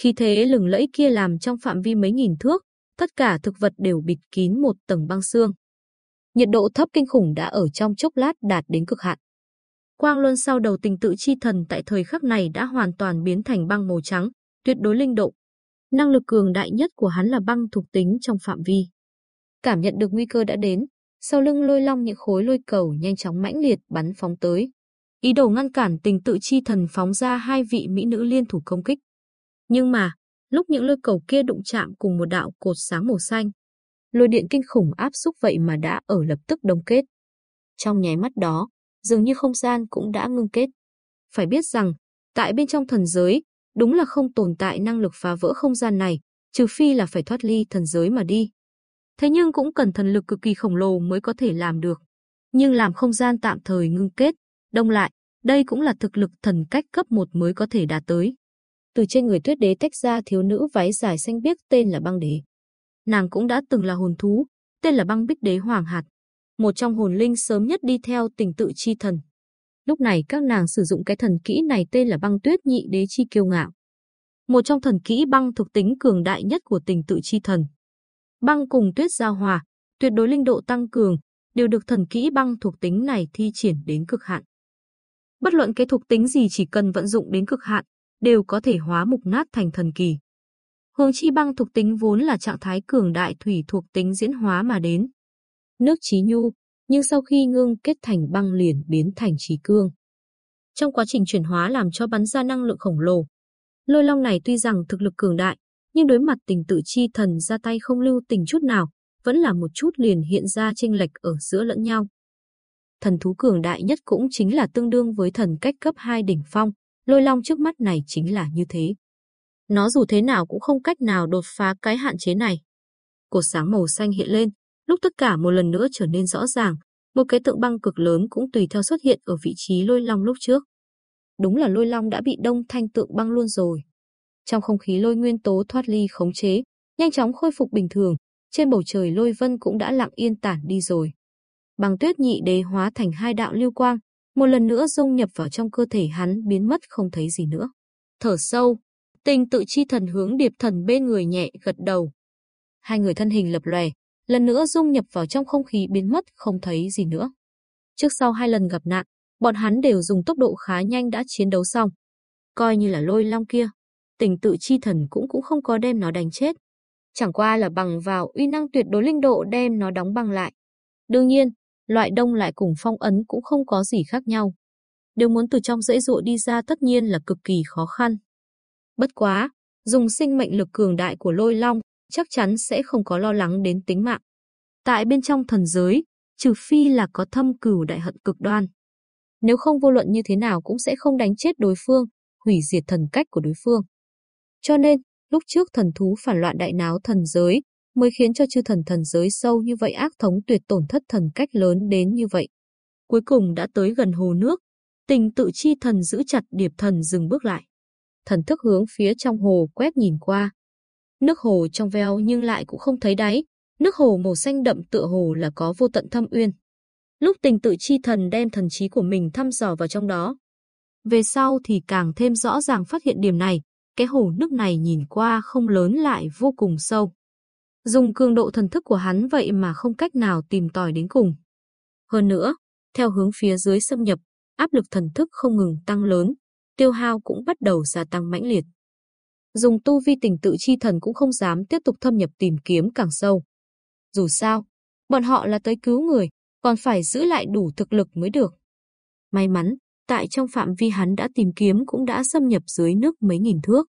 Khi thế lừng lẫy kia làm trong phạm vi mấy nghìn thước, tất cả thực vật đều bịt kín một tầng băng xương. Nhiệt độ thấp kinh khủng đã ở trong chốc lát đạt đến cực hạn. Quang luân sau đầu tình tự chi thần tại thời khắc này đã hoàn toàn biến thành băng màu trắng, tuyệt đối linh động. Năng lực cường đại nhất của hắn là băng thuộc tính trong phạm vi. Cảm nhận được nguy cơ đã đến, sau lưng lôi long những khối lôi cầu nhanh chóng mãnh liệt bắn phóng tới. Ý đồ ngăn cản tình tự chi thần phóng ra hai vị mỹ nữ liên thủ công kích. Nhưng mà, lúc những lôi cầu kia đụng chạm cùng một đạo cột sáng màu xanh, lôi điện kinh khủng áp xúc vậy mà đã ở lập tức đông kết. Trong nháy mắt đó, dường như không gian cũng đã ngưng kết. Phải biết rằng, tại bên trong thần giới, đúng là không tồn tại năng lực phá vỡ không gian này, trừ phi là phải thoát ly thần giới mà đi. Thế nhưng cũng cần thần lực cực kỳ khổng lồ mới có thể làm được. Nhưng làm không gian tạm thời ngưng kết, đông lại, đây cũng là thực lực thần cách cấp 1 mới có thể đạt tới. Từ trên người tuyết đế tách ra thiếu nữ váy dài xanh biếc tên là băng đế. Nàng cũng đã từng là hồn thú, tên là băng bích đế hoàng hạt. Một trong hồn linh sớm nhất đi theo tình tự chi thần. Lúc này các nàng sử dụng cái thần kỹ này tên là băng tuyết nhị đế chi kiêu ngạo. Một trong thần kỹ băng thuộc tính cường đại nhất của tình tự chi thần. Băng cùng tuyết giao hòa, tuyệt đối linh độ tăng cường, đều được thần kỹ băng thuộc tính này thi triển đến cực hạn. Bất luận cái thuộc tính gì chỉ cần vận dụng đến cực hạn, đều có thể hóa mục nát thành thần kỳ. Hướng chi băng thuộc tính vốn là trạng thái cường đại thủy thuộc tính diễn hóa mà đến. Nước trí nhu, nhưng sau khi ngưng kết thành băng liền biến thành trí cương. Trong quá trình chuyển hóa làm cho bắn ra năng lượng khổng lồ. Lôi long này tuy rằng thực lực cường đại, nhưng đối mặt tình tự chi thần ra tay không lưu tình chút nào, vẫn là một chút liền hiện ra chênh lệch ở giữa lẫn nhau. Thần thú cường đại nhất cũng chính là tương đương với thần cách cấp 2 đỉnh phong, lôi long trước mắt này chính là như thế. Nó dù thế nào cũng không cách nào đột phá cái hạn chế này. Cột sáng màu xanh hiện lên, lúc tất cả một lần nữa trở nên rõ ràng, một cái tượng băng cực lớn cũng tùy theo xuất hiện ở vị trí lôi long lúc trước. Đúng là lôi long đã bị đông thanh tượng băng luôn rồi. Trong không khí lôi nguyên tố thoát ly khống chế, nhanh chóng khôi phục bình thường, trên bầu trời lôi vân cũng đã lặng yên tản đi rồi. Băng tuyết nhị đế hóa thành hai đạo lưu quang, một lần nữa dung nhập vào trong cơ thể hắn biến mất không thấy gì nữa. Thở sâu, tình tự chi thần hướng điệp thần bên người nhẹ gật đầu. Hai người thân hình lập lòe, lần nữa dung nhập vào trong không khí biến mất không thấy gì nữa. Trước sau hai lần gặp nạn, bọn hắn đều dùng tốc độ khá nhanh đã chiến đấu xong. Coi như là lôi long kia, tình tự chi thần cũng cũng không có đem nó đánh chết. Chẳng qua là bằng vào uy năng tuyệt đối linh độ đem nó đóng băng lại. Đương nhiên, loại đông lại cùng phong ấn cũng không có gì khác nhau. Đều muốn từ trong dễ ruộng đi ra tất nhiên là cực kỳ khó khăn. Bất quá, dùng sinh mệnh lực cường đại của lôi long, chắc chắn sẽ không có lo lắng đến tính mạng. Tại bên trong thần giới, trừ phi là có thâm cửu đại hận cực đoan. Nếu không vô luận như thế nào cũng sẽ không đánh chết đối phương, hủy diệt thần cách của đối phương. Cho nên, lúc trước thần thú phản loạn đại náo thần giới, mới khiến cho chư thần thần giới sâu như vậy ác thống tuyệt tổn thất thần cách lớn đến như vậy. Cuối cùng đã tới gần hồ nước, tình tự chi thần giữ chặt điệp thần dừng bước lại. Thần thức hướng phía trong hồ quét nhìn qua. Nước hồ trong veo nhưng lại cũng không thấy đáy, nước hồ màu xanh đậm tựa hồ là có vô tận thâm uyên. Lúc tình tự chi thần đem thần trí của mình thăm dò vào trong đó. Về sau thì càng thêm rõ ràng phát hiện điểm này, cái hồ nước này nhìn qua không lớn lại vô cùng sâu. Dùng cường độ thần thức của hắn vậy mà không cách nào tìm tòi đến cùng. Hơn nữa, theo hướng phía dưới xâm nhập, áp lực thần thức không ngừng tăng lớn, tiêu hao cũng bắt đầu gia tăng mãnh liệt. Dùng tu vi tình tự chi thần cũng không dám tiếp tục thâm nhập tìm kiếm càng sâu. Dù sao, bọn họ là tới cứu người, còn phải giữ lại đủ thực lực mới được. May mắn, tại trong phạm vi hắn đã tìm kiếm cũng đã xâm nhập dưới nước mấy nghìn thước.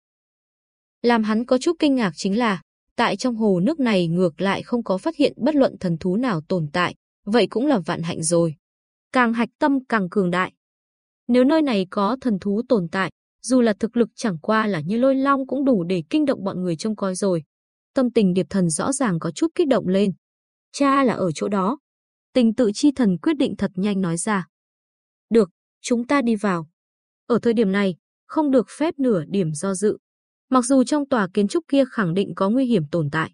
Làm hắn có chút kinh ngạc chính là, tại trong hồ nước này ngược lại không có phát hiện bất luận thần thú nào tồn tại, vậy cũng là vạn hạnh rồi. Càng hạch tâm càng cường đại. Nếu nơi này có thần thú tồn tại, dù là thực lực chẳng qua là như lôi long cũng đủ để kinh động bọn người trông coi rồi. Tâm tình điệp thần rõ ràng có chút kích động lên. Cha là ở chỗ đó. Tình tự chi thần quyết định thật nhanh nói ra. Được, chúng ta đi vào. Ở thời điểm này, không được phép nửa điểm do dự. Mặc dù trong tòa kiến trúc kia khẳng định có nguy hiểm tồn tại,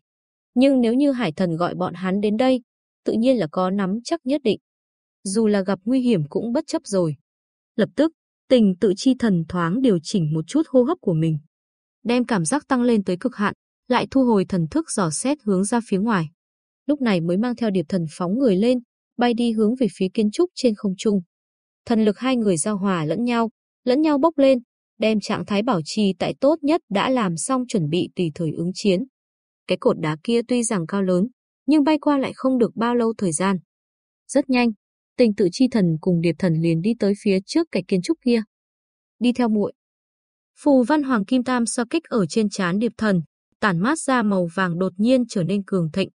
nhưng nếu như hải thần gọi bọn hắn đến đây, tự nhiên là có nắm chắc nhất định. Dù là gặp nguy hiểm cũng bất chấp rồi. Lập tức, tình tự chi thần thoáng điều chỉnh một chút hô hấp của mình. Đem cảm giác tăng lên tới cực hạn, lại thu hồi thần thức dò xét hướng ra phía ngoài. Lúc này mới mang theo điệp thần phóng người lên, bay đi hướng về phía kiến trúc trên không trung. Thần lực hai người giao hòa lẫn nhau, lẫn nhau bốc lên, đem trạng thái bảo trì tại tốt nhất đã làm xong chuẩn bị tùy thời ứng chiến. Cái cột đá kia tuy rằng cao lớn, nhưng bay qua lại không được bao lâu thời gian. Rất nhanh, tình tự chi thần cùng điệp thần liền đi tới phía trước cái kiến trúc kia. Đi theo muội. Phù văn hoàng kim tam so kích ở trên trán điệp thần, tản mát ra màu vàng đột nhiên trở nên cường thịnh.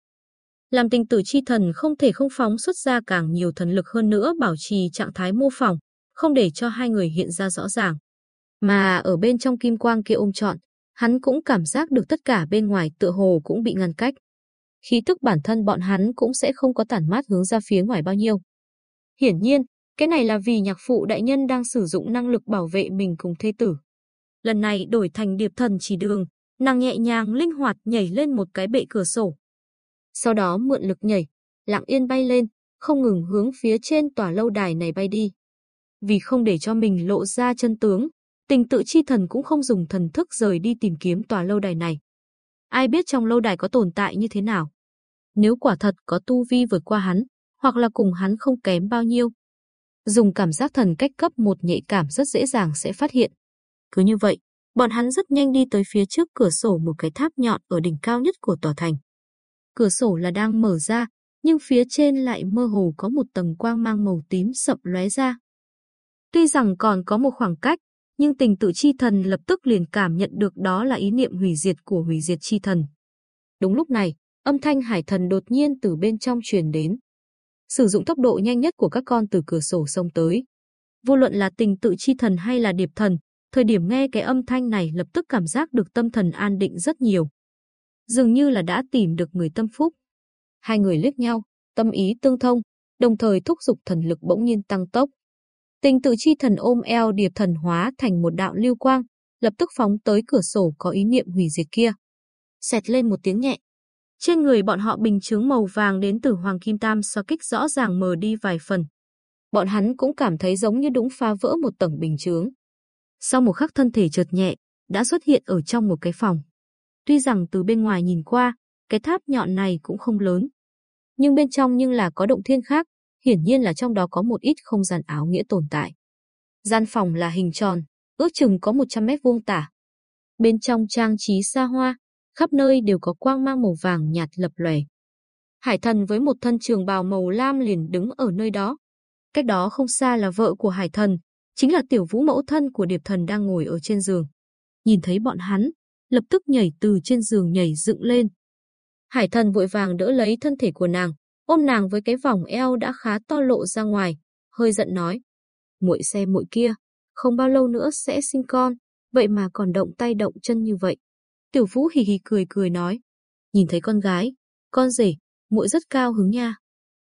Làm tình tử chi thần không thể không phóng xuất ra càng nhiều thần lực hơn nữa bảo trì trạng thái mô phỏng, không để cho hai người hiện ra rõ ràng. Mà ở bên trong kim quang kia ôm trọn, hắn cũng cảm giác được tất cả bên ngoài tựa hồ cũng bị ngăn cách. Khí tức bản thân bọn hắn cũng sẽ không có tản mát hướng ra phía ngoài bao nhiêu. Hiển nhiên, cái này là vì nhạc phụ đại nhân đang sử dụng năng lực bảo vệ mình cùng thê tử. Lần này đổi thành điệp thần chỉ đường, nàng nhẹ nhàng linh hoạt nhảy lên một cái bệ cửa sổ. Sau đó mượn lực nhảy, lặng yên bay lên, không ngừng hướng phía trên tòa lâu đài này bay đi. Vì không để cho mình lộ ra chân tướng, tình tự chi thần cũng không dùng thần thức rời đi tìm kiếm tòa lâu đài này. Ai biết trong lâu đài có tồn tại như thế nào? Nếu quả thật có tu vi vượt qua hắn, hoặc là cùng hắn không kém bao nhiêu. Dùng cảm giác thần cách cấp một nhạy cảm rất dễ dàng sẽ phát hiện. Cứ như vậy, bọn hắn rất nhanh đi tới phía trước cửa sổ một cái tháp nhọn ở đỉnh cao nhất của tòa thành. Cửa sổ là đang mở ra, nhưng phía trên lại mơ hồ có một tầng quang mang màu tím sậm lóe ra. Tuy rằng còn có một khoảng cách, nhưng tình tự chi thần lập tức liền cảm nhận được đó là ý niệm hủy diệt của hủy diệt chi thần. Đúng lúc này, âm thanh hải thần đột nhiên từ bên trong truyền đến. Sử dụng tốc độ nhanh nhất của các con từ cửa sổ xông tới. Vô luận là tình tự chi thần hay là điệp thần, thời điểm nghe cái âm thanh này lập tức cảm giác được tâm thần an định rất nhiều. Dường như là đã tìm được người tâm phúc. Hai người liếc nhau, tâm ý tương thông, đồng thời thúc giục thần lực bỗng nhiên tăng tốc. Tình tự chi thần ôm eo điệp thần hóa thành một đạo lưu quang, lập tức phóng tới cửa sổ có ý niệm hủy diệt kia. Xẹt lên một tiếng nhẹ. Trên người bọn họ bình chứng màu vàng đến từ Hoàng Kim Tam so kích rõ ràng mờ đi vài phần. Bọn hắn cũng cảm thấy giống như đũng phá vỡ một tầng bình chướng. Sau một khắc thân thể chợt nhẹ, đã xuất hiện ở trong một cái phòng. Tuy rằng từ bên ngoài nhìn qua, cái tháp nhọn này cũng không lớn. Nhưng bên trong nhưng là có động thiên khác, hiển nhiên là trong đó có một ít không gian áo nghĩa tồn tại. Gian phòng là hình tròn, ước chừng có 100 mét vuông tả. Bên trong trang trí xa hoa, khắp nơi đều có quang mang màu vàng nhạt lập lòe. Hải thần với một thân trường bào màu lam liền đứng ở nơi đó. Cách đó không xa là vợ của hải thần, chính là tiểu vũ mẫu thân của điệp thần đang ngồi ở trên giường. Nhìn thấy bọn hắn, lập tức nhảy từ trên giường nhảy dựng lên. Hải thần vội vàng đỡ lấy thân thể của nàng, ôm nàng với cái vòng eo đã khá to lộ ra ngoài, hơi giận nói. muội xe muội kia, không bao lâu nữa sẽ sinh con, vậy mà còn động tay động chân như vậy. Tiểu Vũ hì hì cười cười nói, nhìn thấy con gái, con rể, muội rất cao hứng nha.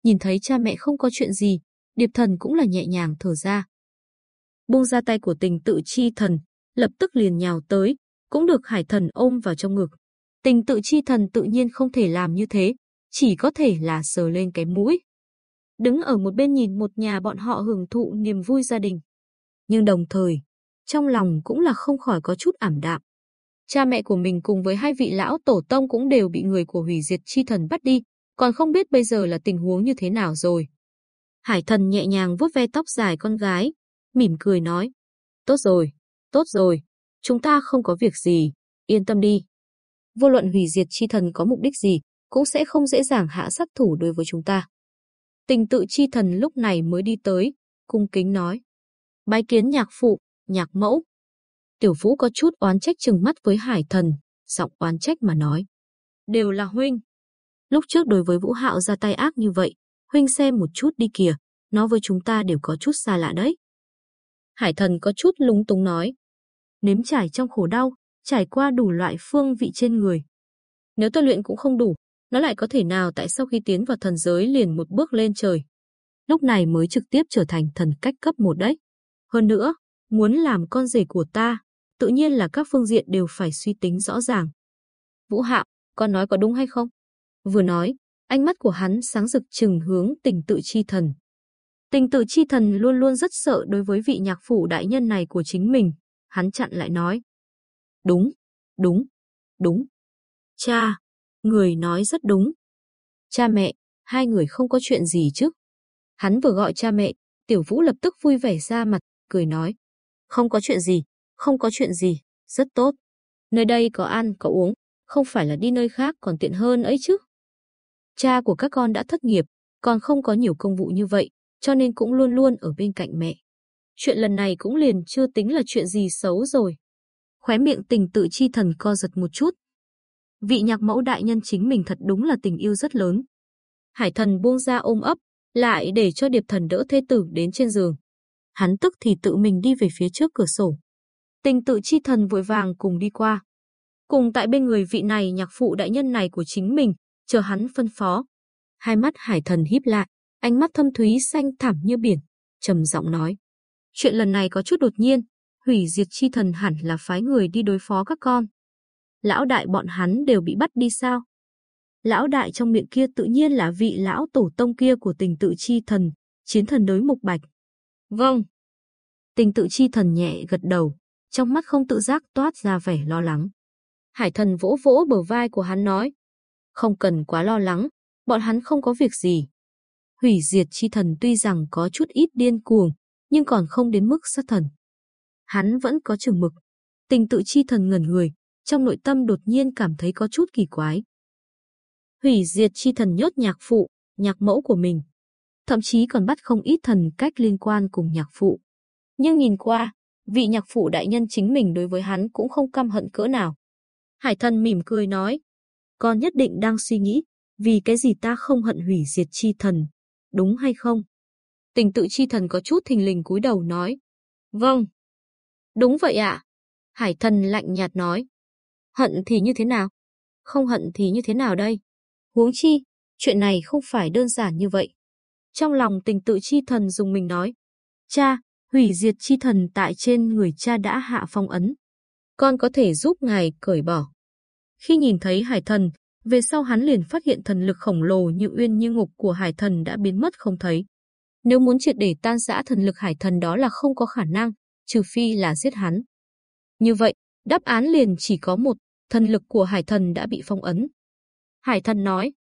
Nhìn thấy cha mẹ không có chuyện gì, Điệp Thần cũng là nhẹ nhàng thở ra. Buông ra tay của tình tự chi thần, lập tức liền nhào tới, cũng được hải thần ôm vào trong ngực. Tình tự chi thần tự nhiên không thể làm như thế, chỉ có thể là sờ lên cái mũi. Đứng ở một bên nhìn một nhà bọn họ hưởng thụ niềm vui gia đình. Nhưng đồng thời, trong lòng cũng là không khỏi có chút ảm đạm. Cha mẹ của mình cùng với hai vị lão tổ tông cũng đều bị người của hủy diệt chi thần bắt đi, còn không biết bây giờ là tình huống như thế nào rồi. Hải thần nhẹ nhàng vuốt ve tóc dài con gái, mỉm cười nói. Tốt rồi, tốt rồi, chúng ta không có việc gì, yên tâm đi. Vô luận hủy diệt chi thần có mục đích gì, cũng sẽ không dễ dàng hạ sát thủ đối với chúng ta. Tình tự chi thần lúc này mới đi tới, cung kính nói. Bái kiến nhạc phụ, nhạc mẫu. Tiểu Vũ có chút oán trách chừng mắt với hải thần, giọng oán trách mà nói. Đều là huynh. Lúc trước đối với Vũ Hạo ra tay ác như vậy, huynh xem một chút đi kìa, nó với chúng ta đều có chút xa lạ đấy. Hải thần có chút lúng túng nói. Nếm trải trong khổ đau, trải qua đủ loại phương vị trên người. Nếu tôi luyện cũng không đủ, nó lại có thể nào tại sau khi tiến vào thần giới liền một bước lên trời. Lúc này mới trực tiếp trở thành thần cách cấp một đấy. Hơn nữa, muốn làm con rể của ta, tự nhiên là các phương diện đều phải suy tính rõ ràng. Vũ Hạo, con nói có đúng hay không? Vừa nói, ánh mắt của hắn sáng rực trừng hướng tình tự chi thần. Tình tự chi thần luôn luôn rất sợ đối với vị nhạc phủ đại nhân này của chính mình. Hắn chặn lại nói. Đúng, đúng, đúng. Cha, người nói rất đúng. Cha mẹ, hai người không có chuyện gì chứ? Hắn vừa gọi cha mẹ, tiểu vũ lập tức vui vẻ ra mặt, cười nói. Không có chuyện gì, không có chuyện gì, rất tốt. Nơi đây có ăn, có uống, không phải là đi nơi khác còn tiện hơn ấy chứ. Cha của các con đã thất nghiệp, còn không có nhiều công vụ như vậy, cho nên cũng luôn luôn ở bên cạnh mẹ. Chuyện lần này cũng liền chưa tính là chuyện gì xấu rồi. Khóe miệng tình tự chi thần co giật một chút. Vị nhạc mẫu đại nhân chính mình thật đúng là tình yêu rất lớn. Hải thần buông ra ôm ấp, lại để cho điệp thần đỡ thê tử đến trên giường. Hắn tức thì tự mình đi về phía trước cửa sổ. Tình tự chi thần vội vàng cùng đi qua. cùng tại bên người vị này nhạc phụ đại nhân này của chính mình, chờ hắn phân phó. Hai mắt hải thần híp lại, ánh mắt thâm thúy xanh thẳm như biển, trầm giọng nói. Chuyện lần này có chút đột nhiên, hủy diệt chi thần hẳn là phái người đi đối phó các con. Lão đại bọn hắn đều bị bắt đi sao? Lão đại trong miệng kia tự nhiên là vị lão tổ tông kia của tình tự chi thần, chiến thần đối mục bạch. Vâng. Tình tự chi thần nhẹ gật đầu, trong mắt không tự giác toát ra vẻ lo lắng. Hải thần vỗ vỗ bờ vai của hắn nói. Không cần quá lo lắng, bọn hắn không có việc gì. Hủy diệt chi thần tuy rằng có chút ít điên cuồng, nhưng còn không đến mức sát thần. Hắn vẫn có chừng mực. Tình tự chi thần ngẩn người, trong nội tâm đột nhiên cảm thấy có chút kỳ quái. Hủy diệt chi thần nhốt nhạc phụ, nhạc mẫu của mình. Thậm chí còn bắt không ít thần cách liên quan cùng nhạc phụ. Nhưng nhìn qua, vị nhạc phụ đại nhân chính mình đối với hắn cũng không căm hận cỡ nào. Hải thần mỉm cười nói, con nhất định đang suy nghĩ, vì cái gì ta không hận hủy diệt chi thần, đúng hay không? Tình tự chi thần có chút thình lình cúi đầu nói, vâng. Đúng vậy ạ. Hải thần lạnh nhạt nói, hận thì như thế nào? Không hận thì như thế nào đây? Huống chi, chuyện này không phải đơn giản như vậy. Trong lòng tình tự chi thần dùng mình nói, cha, hủy diệt chi thần tại trên người cha đã hạ phong ấn. Con có thể giúp ngài cởi bỏ. Khi nhìn thấy hải thần, về sau hắn liền phát hiện thần lực khổng lồ như uyên như ngục của hải thần đã biến mất không thấy. Nếu muốn triệt để tan rã thần lực hải thần đó là không có khả năng, trừ phi là giết hắn. Như vậy, đáp án liền chỉ có một, thần lực của hải thần đã bị phong ấn. Hải thần nói,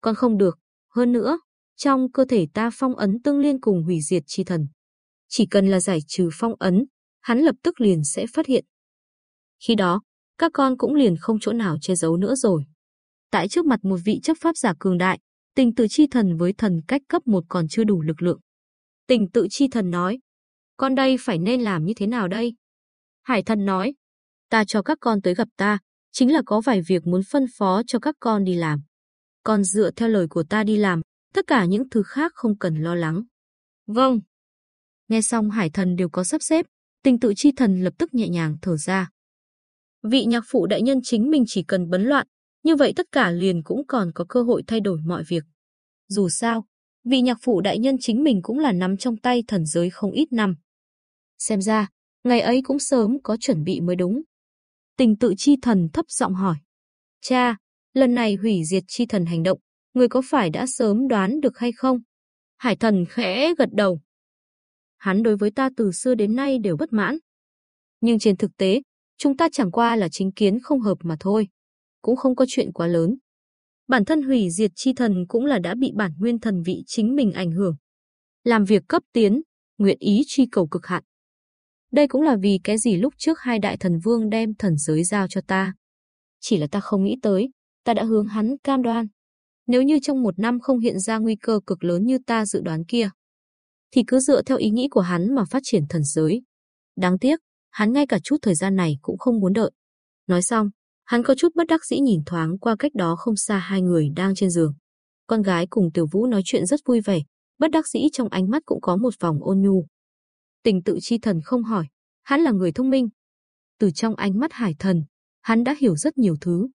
con không được, hơn nữa, trong cơ thể ta phong ấn tương liên cùng hủy diệt chi thần. Chỉ cần là giải trừ phong ấn, hắn lập tức liền sẽ phát hiện. Khi đó, các con cũng liền không chỗ nào che giấu nữa rồi. Tại trước mặt một vị chấp pháp giả cường đại, tình tự chi thần với thần cách cấp một còn chưa đủ lực lượng. Tình tự chi thần nói, con đây phải nên làm như thế nào đây? Hải thần nói, ta cho các con tới gặp ta, chính là có vài việc muốn phân phó cho các con đi làm. Con dựa theo lời của ta đi làm, tất cả những thứ khác không cần lo lắng. Vâng. Nghe xong hải thần đều có sắp xếp, tình tự chi thần lập tức nhẹ nhàng thở ra. Vị nhạc phụ đại nhân chính mình chỉ cần bấn loạn, như vậy tất cả liền cũng còn có cơ hội thay đổi mọi việc. Dù sao, vị nhạc phụ đại nhân chính mình cũng là nắm trong tay thần giới không ít năm. Xem ra, ngày ấy cũng sớm có chuẩn bị mới đúng. Tình tự chi thần thấp giọng hỏi. Cha, lần này hủy diệt chi thần hành động, người có phải đã sớm đoán được hay không? Hải thần khẽ gật đầu. Hắn đối với ta từ xưa đến nay đều bất mãn. Nhưng trên thực tế, chúng ta chẳng qua là chính kiến không hợp mà thôi. Cũng không có chuyện quá lớn. Bản thân hủy diệt chi thần cũng là đã bị bản nguyên thần vị chính mình ảnh hưởng. Làm việc cấp tiến, nguyện ý truy cầu cực hạn. Đây cũng là vì cái gì lúc trước hai đại thần vương đem thần giới giao cho ta. Chỉ là ta không nghĩ tới, ta đã hướng hắn cam đoan. Nếu như trong một năm không hiện ra nguy cơ cực lớn như ta dự đoán kia, thì cứ dựa theo ý nghĩ của hắn mà phát triển thần giới. Đáng tiếc, hắn ngay cả chút thời gian này cũng không muốn đợi. Nói xong, hắn có chút bất đắc dĩ nhìn thoáng qua cách đó không xa hai người đang trên giường. Con gái cùng Tiểu Vũ nói chuyện rất vui vẻ, bất đắc dĩ trong ánh mắt cũng có một vòng ôn nhu. Tình tự chi thần không hỏi, hắn là người thông minh. Từ trong ánh mắt hải thần, hắn đã hiểu rất nhiều thứ.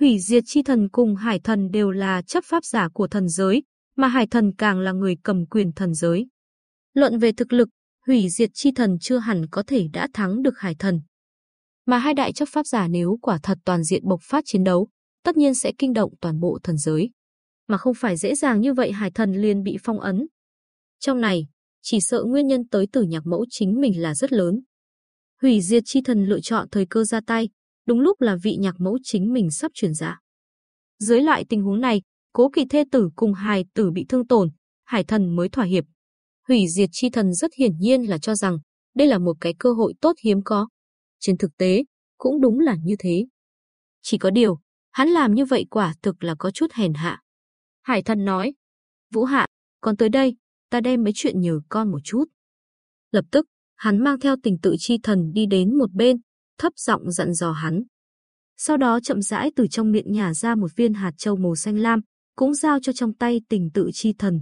Hủy diệt chi thần cùng hải thần đều là chấp pháp giả của thần giới, mà hải thần càng là người cầm quyền thần giới. Luận về thực lực, hủy diệt chi thần chưa hẳn có thể đã thắng được hải thần. Mà hai đại chấp pháp giả nếu quả thật toàn diện bộc phát chiến đấu, tất nhiên sẽ kinh động toàn bộ thần giới. Mà không phải dễ dàng như vậy hải thần liền bị phong ấn. Trong này, chỉ sợ nguyên nhân tới từ nhạc mẫu chính mình là rất lớn. Hủy diệt chi thần lựa chọn thời cơ ra tay, đúng lúc là vị nhạc mẫu chính mình sắp chuyển dạ. Dưới loại tình huống này, cố kỳ thê tử cùng hài tử bị thương tổn, hải thần mới thỏa hiệp. Hủy diệt chi thần rất hiển nhiên là cho rằng đây là một cái cơ hội tốt hiếm có. Trên thực tế, cũng đúng là như thế. Chỉ có điều, hắn làm như vậy quả thực là có chút hèn hạ. Hải thần nói, Vũ Hạ, con tới đây, ta đem mấy chuyện nhờ con một chút. Lập tức, hắn mang theo tình tự chi thần đi đến một bên, thấp giọng dặn dò hắn. Sau đó chậm rãi từ trong miệng nhả ra một viên hạt châu màu xanh lam, cũng giao cho trong tay tình tự chi thần.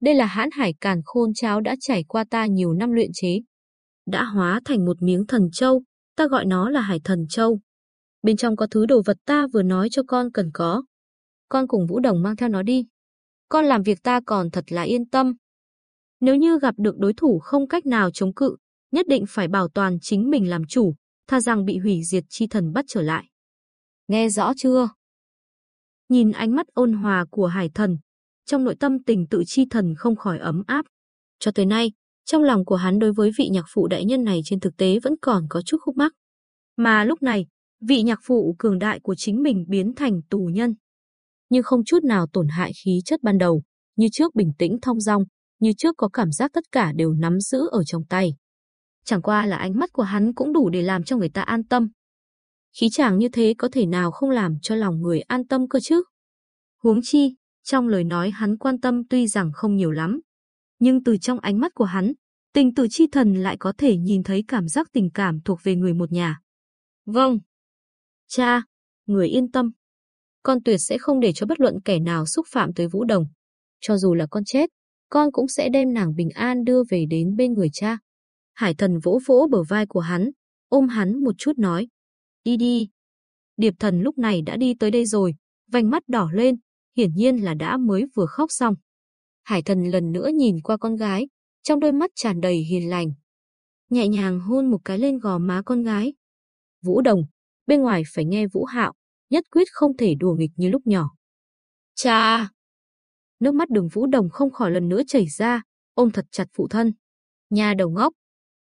Đây là hãn hải càn khôn cháo đã trải qua ta nhiều năm luyện chế. Đã hóa thành một miếng thần châu, ta gọi nó là hải thần châu. Bên trong có thứ đồ vật ta vừa nói cho con cần có. Con cùng Vũ Đồng mang theo nó đi. Con làm việc ta còn thật là yên tâm. Nếu như gặp được đối thủ không cách nào chống cự, nhất định phải bảo toàn chính mình làm chủ, tha rằng bị hủy diệt chi thần bắt trở lại. Nghe rõ chưa? Nhìn ánh mắt ôn hòa của hải thần, trong nội tâm tình tự chi thần không khỏi ấm áp. Cho tới nay, trong lòng của hắn đối với vị nhạc phụ đại nhân này trên thực tế vẫn còn có chút khúc mắc. Mà lúc này, vị nhạc phụ cường đại của chính mình biến thành tù nhân. Nhưng không chút nào tổn hại khí chất ban đầu, như trước bình tĩnh thong dong, như trước có cảm giác tất cả đều nắm giữ ở trong tay. Chẳng qua là ánh mắt của hắn cũng đủ để làm cho người ta an tâm. Khí chàng như thế có thể nào không làm cho lòng người an tâm cơ chứ? Huống chi, trong lời nói hắn quan tâm tuy rằng không nhiều lắm, nhưng từ trong ánh mắt của hắn, tình tự chi thần lại có thể nhìn thấy cảm giác tình cảm thuộc về người một nhà. Vâng. Cha, người yên tâm. Con tuyệt sẽ không để cho bất luận kẻ nào xúc phạm tới Vũ Đồng. Cho dù là con chết, con cũng sẽ đem nàng bình an đưa về đến bên người cha. Hải thần vỗ vỗ bờ vai của hắn, ôm hắn một chút nói. Đi đi. Điệp thần lúc này đã đi tới đây rồi, vành mắt đỏ lên, hiển nhiên là đã mới vừa khóc xong. Hải thần lần nữa nhìn qua con gái, trong đôi mắt tràn đầy hiền lành. Nhẹ nhàng hôn một cái lên gò má con gái. Vũ Đồng, bên ngoài phải nghe Vũ Hạo, nhất quyết không thể đùa nghịch như lúc nhỏ. Cha! Nước mắt đường Vũ Đồng không khỏi lần nữa chảy ra, ôm thật chặt phụ thân. Nhà đầu ngốc.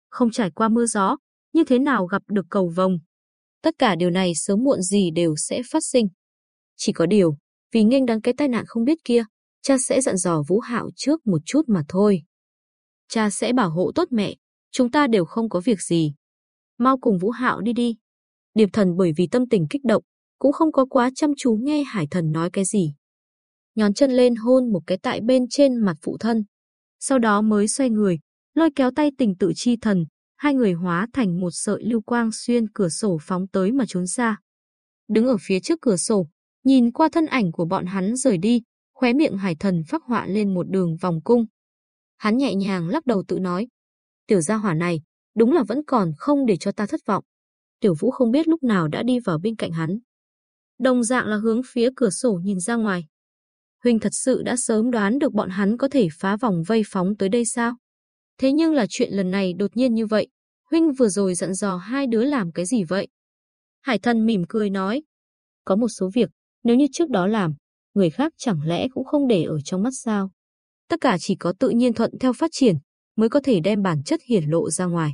Không trải qua mưa gió, như thế nào gặp được cầu vồng. Tất cả điều này sớm muộn gì đều sẽ phát sinh. Chỉ có điều, vì nghênh đắng cái tai nạn không biết kia, cha sẽ dặn dò Vũ Hạo trước một chút mà thôi. Cha sẽ bảo hộ tốt mẹ, chúng ta đều không có việc gì. Mau cùng Vũ Hạo đi đi. Điệp thần bởi vì tâm tình kích động, cũng không có quá chăm chú nghe hải thần nói cái gì. Nhón chân lên hôn một cái tại bên trên mặt phụ thân. Sau đó mới xoay người, lôi kéo tay tình tự chi thần, hai người hóa thành một sợi lưu quang xuyên cửa sổ phóng tới mà trốn xa. Đứng ở phía trước cửa sổ, nhìn qua thân ảnh của bọn hắn rời đi, khóe miệng hải thần phác họa lên một đường vòng cung. Hắn nhẹ nhàng lắc đầu tự nói, tiểu gia hỏa này, đúng là vẫn còn không để cho ta thất vọng. Tiểu vũ không biết lúc nào đã đi vào bên cạnh hắn. Đồng dạng là hướng phía cửa sổ nhìn ra ngoài. Huynh thật sự đã sớm đoán được bọn hắn có thể phá vòng vây phóng tới đây sao? Thế nhưng là chuyện lần này đột nhiên như vậy, Huynh vừa rồi dặn dò hai đứa làm cái gì vậy? Hải thần mỉm cười nói, có một số việc, nếu như trước đó làm, người khác chẳng lẽ cũng không để ở trong mắt sao? Tất cả chỉ có tự nhiên thuận theo phát triển, mới có thể đem bản chất hiển lộ ra ngoài.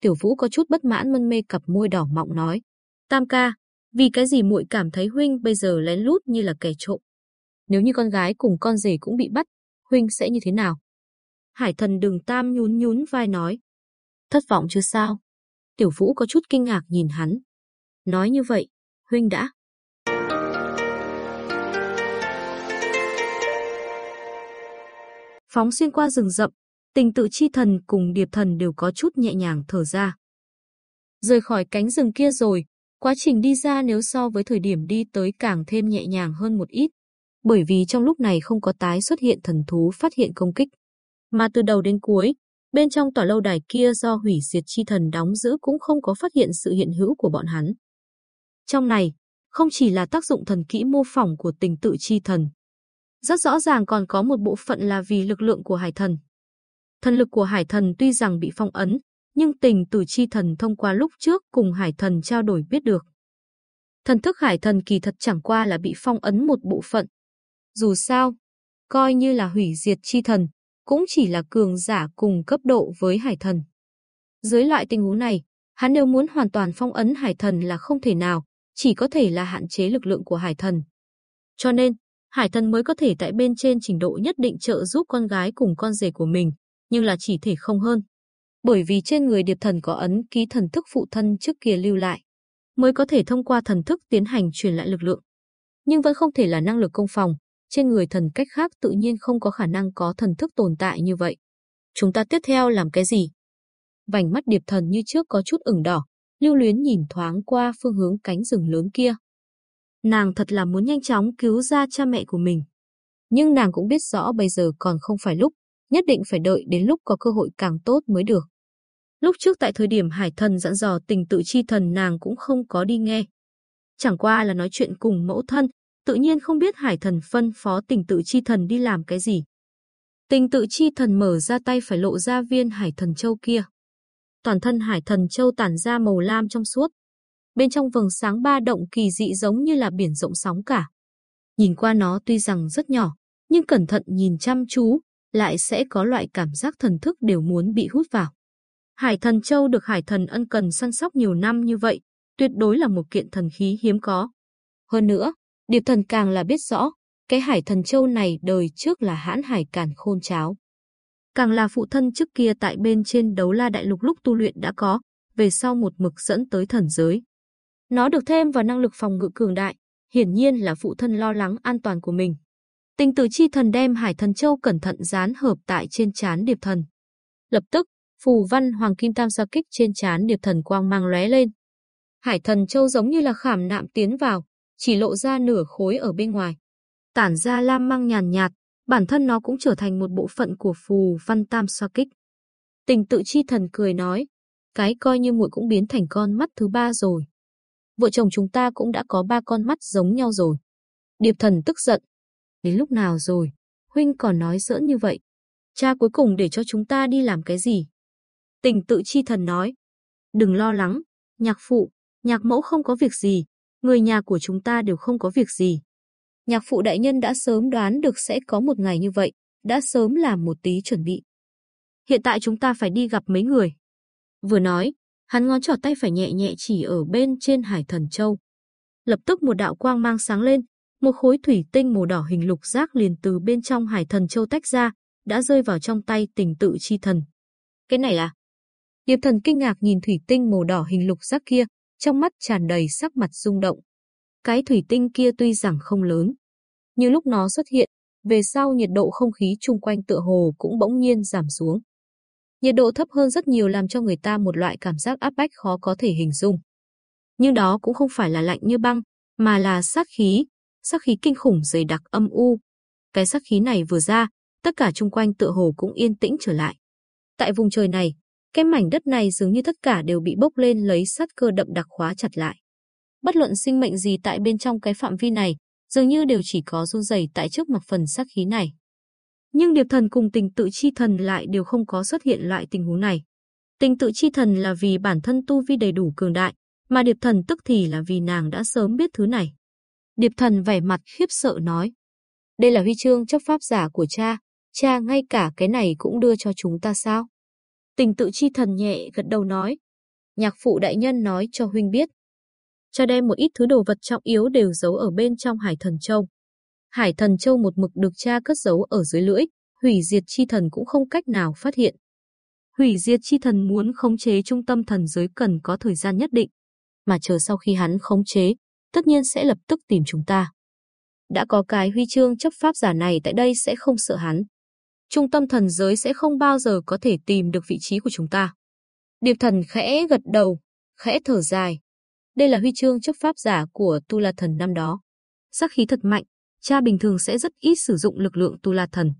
Tiểu Vũ có chút bất mãn mân mê cặp môi đỏ mọng nói, Tam ca, vì cái gì muội cảm thấy huynh bây giờ lén lút như là kẻ trộm? Nếu như con gái cùng con rể cũng bị bắt, huynh sẽ như thế nào? Hải thần đừng tam nhún nhún vai nói. Thất vọng chứ sao? Tiểu Vũ có chút kinh ngạc nhìn hắn. Nói như vậy, huynh đã. Phóng xuyên qua rừng rậm, tình tự chi thần cùng điệp thần đều có chút nhẹ nhàng thở ra. Rời khỏi cánh rừng kia rồi, quá trình đi ra nếu so với thời điểm đi tới càng thêm nhẹ nhàng hơn một ít, bởi vì trong lúc này không có tái xuất hiện thần thú phát hiện công kích. Mà từ đầu đến cuối, bên trong tòa lâu đài kia do hủy diệt chi thần đóng giữ cũng không có phát hiện sự hiện hữu của bọn hắn. Trong này, không chỉ là tác dụng thần kỹ mô phỏng của tình tự chi thần, rất rõ ràng còn có một bộ phận là vì lực lượng của hải thần. Thần lực của hải thần tuy rằng bị phong ấn, nhưng tình tử chi thần thông qua lúc trước cùng hải thần trao đổi biết được. Thần thức hải thần kỳ thật chẳng qua là bị phong ấn một bộ phận. Dù sao, coi như là hủy diệt chi thần, cũng chỉ là cường giả cùng cấp độ với hải thần. Dưới loại tình huống này, hắn nếu muốn hoàn toàn phong ấn hải thần là không thể nào, chỉ có thể là hạn chế lực lượng của hải thần. Cho nên, hải thần mới có thể tại bên trên trình độ nhất định trợ giúp con gái cùng con rể của mình, nhưng là chỉ thể không hơn. Bởi vì trên người điệp thần có ấn ký thần thức phụ thân trước kia lưu lại, mới có thể thông qua thần thức tiến hành truyền lại lực lượng. Nhưng vẫn không thể là năng lực công phòng, trên người thần cách khác tự nhiên không có khả năng có thần thức tồn tại như vậy. Chúng ta tiếp theo làm cái gì? Vành mắt điệp thần như trước có chút ửng đỏ, lưu luyến nhìn thoáng qua phương hướng cánh rừng lớn kia. Nàng thật là muốn nhanh chóng cứu ra cha mẹ của mình. Nhưng nàng cũng biết rõ bây giờ còn không phải lúc, nhất định phải đợi đến lúc có cơ hội càng tốt mới được. Lúc trước tại thời điểm hải thần dặn dò tình tự chi thần nàng cũng không có đi nghe, chẳng qua là nói chuyện cùng mẫu thân, tự nhiên không biết hải thần phân phó tình tự chi thần đi làm cái gì. Tình tự chi thần mở ra tay phải lộ ra viên hải thần châu kia. Toàn thân hải thần châu tản ra màu lam trong suốt. Bên trong vầng sáng ba động kỳ dị giống như là biển rộng sóng cả. Nhìn qua nó tuy rằng rất nhỏ, nhưng cẩn thận nhìn chăm chú, lại sẽ có loại cảm giác thần thức đều muốn bị hút vào. Hải thần châu được hải thần ân cần săn sóc nhiều năm như vậy, tuyệt đối là một kiện thần khí hiếm có. Hơn nữa, Điệp thần càng là biết rõ, cái hải thần châu này đời trước là hãn hải càn khôn cháo. Càng là phụ thân trước kia tại bên trên đấu la đại lục lúc tu luyện đã có, về sau một mực dẫn tới thần giới. Nó được thêm vào năng lực phòng ngự cường đại, hiển nhiên là phụ thân lo lắng an toàn của mình. Tình tử chi thần đem hải thần châu cẩn thận dán hợp tại trên chán điệp thần. Lập tức, phù văn hoàng kim tam sa kích trên chán điệp thần quang mang lóe lên. Hải thần châu giống như là khảm nạm tiến vào, chỉ lộ ra nửa khối ở bên ngoài. Tản ra lam mang nhàn nhạt, bản thân nó cũng trở thành một bộ phận của phù văn tam xoa kích. Tình tự chi thần cười nói, cái coi như muội cũng biến thành con mắt thứ ba rồi. Vợ chồng chúng ta cũng đã có ba con mắt giống nhau rồi. Điệp thần tức giận. Đến lúc nào rồi, huynh còn nói giỡn như vậy. Cha cuối cùng để cho chúng ta đi làm cái gì? Tình tự chi thần nói. Đừng lo lắng, nhạc phụ, nhạc mẫu không có việc gì, người nhà của chúng ta đều không có việc gì. Nhạc phụ đại nhân đã sớm đoán được sẽ có một ngày như vậy, đã sớm làm một tí chuẩn bị. Hiện tại chúng ta phải đi gặp mấy người. Vừa nói, hắn ngón trỏ tay phải nhẹ nhẹ chỉ ở bên trên hải thần châu. Lập tức một đạo quang mang sáng lên, một khối thủy tinh màu đỏ hình lục giác liền từ bên trong hải thần châu tách ra, đã rơi vào trong tay tình tự chi thần. Cái này là... Điệp thần kinh ngạc nhìn thủy tinh màu đỏ hình lục giác kia, trong mắt tràn đầy sắc mặt rung động. Cái thủy tinh kia tuy rằng không lớn, nhưng lúc nó xuất hiện, về sau nhiệt độ không khí chung quanh tựa hồ cũng bỗng nhiên giảm xuống. Nhiệt độ thấp hơn rất nhiều làm cho người ta một loại cảm giác áp bách khó có thể hình dung. Nhưng đó cũng không phải là lạnh như băng, mà là sát khí, sát khí kinh khủng dày đặc âm u. Cái sát khí này vừa ra, tất cả chung quanh tựa hồ cũng yên tĩnh trở lại. Tại vùng trời này, cái mảnh đất này dường như tất cả đều bị bốc lên lấy sát cơ đậm đặc khóa chặt lại. Bất luận sinh mệnh gì tại bên trong cái phạm vi này, dường như đều chỉ có run rẩy tại trước mặt phần sát khí này. Nhưng Điệp Thần cùng Tình Tự Chi Thần lại đều không có xuất hiện loại tình huống này. Tình Tự Chi Thần là vì bản thân tu vi đầy đủ cường đại, mà Điệp Thần tức thì là vì nàng đã sớm biết thứ này. Điệp Thần vẻ mặt khiếp sợ nói: "Đây là huy chương chấp pháp giả của cha, cha ngay cả cái này cũng đưa cho chúng ta sao?" Tình tự chi thần nhẹ gật đầu nói. Nhạc phụ đại nhân nói cho huynh biết. Cha đem một ít thứ đồ vật trọng yếu đều giấu ở bên trong hải thần châu. Hải thần châu một mực được cha cất giấu ở dưới lưỡi, hủy diệt chi thần cũng không cách nào phát hiện. Hủy diệt chi thần muốn khống chế trung tâm thần giới cần có thời gian nhất định, mà chờ sau khi hắn khống chế, tất nhiên sẽ lập tức tìm chúng ta. Đã có cái huy chương chấp pháp giả này tại đây sẽ không sợ hắn trung tâm thần giới sẽ không bao giờ có thể tìm được vị trí của chúng ta. Điệp thần khẽ gật đầu, khẽ thở dài. Đây là huy chương chấp pháp giả của Tu La Thần năm đó. Sắc khí thật mạnh, cha bình thường sẽ rất ít sử dụng lực lượng Tu La Thần.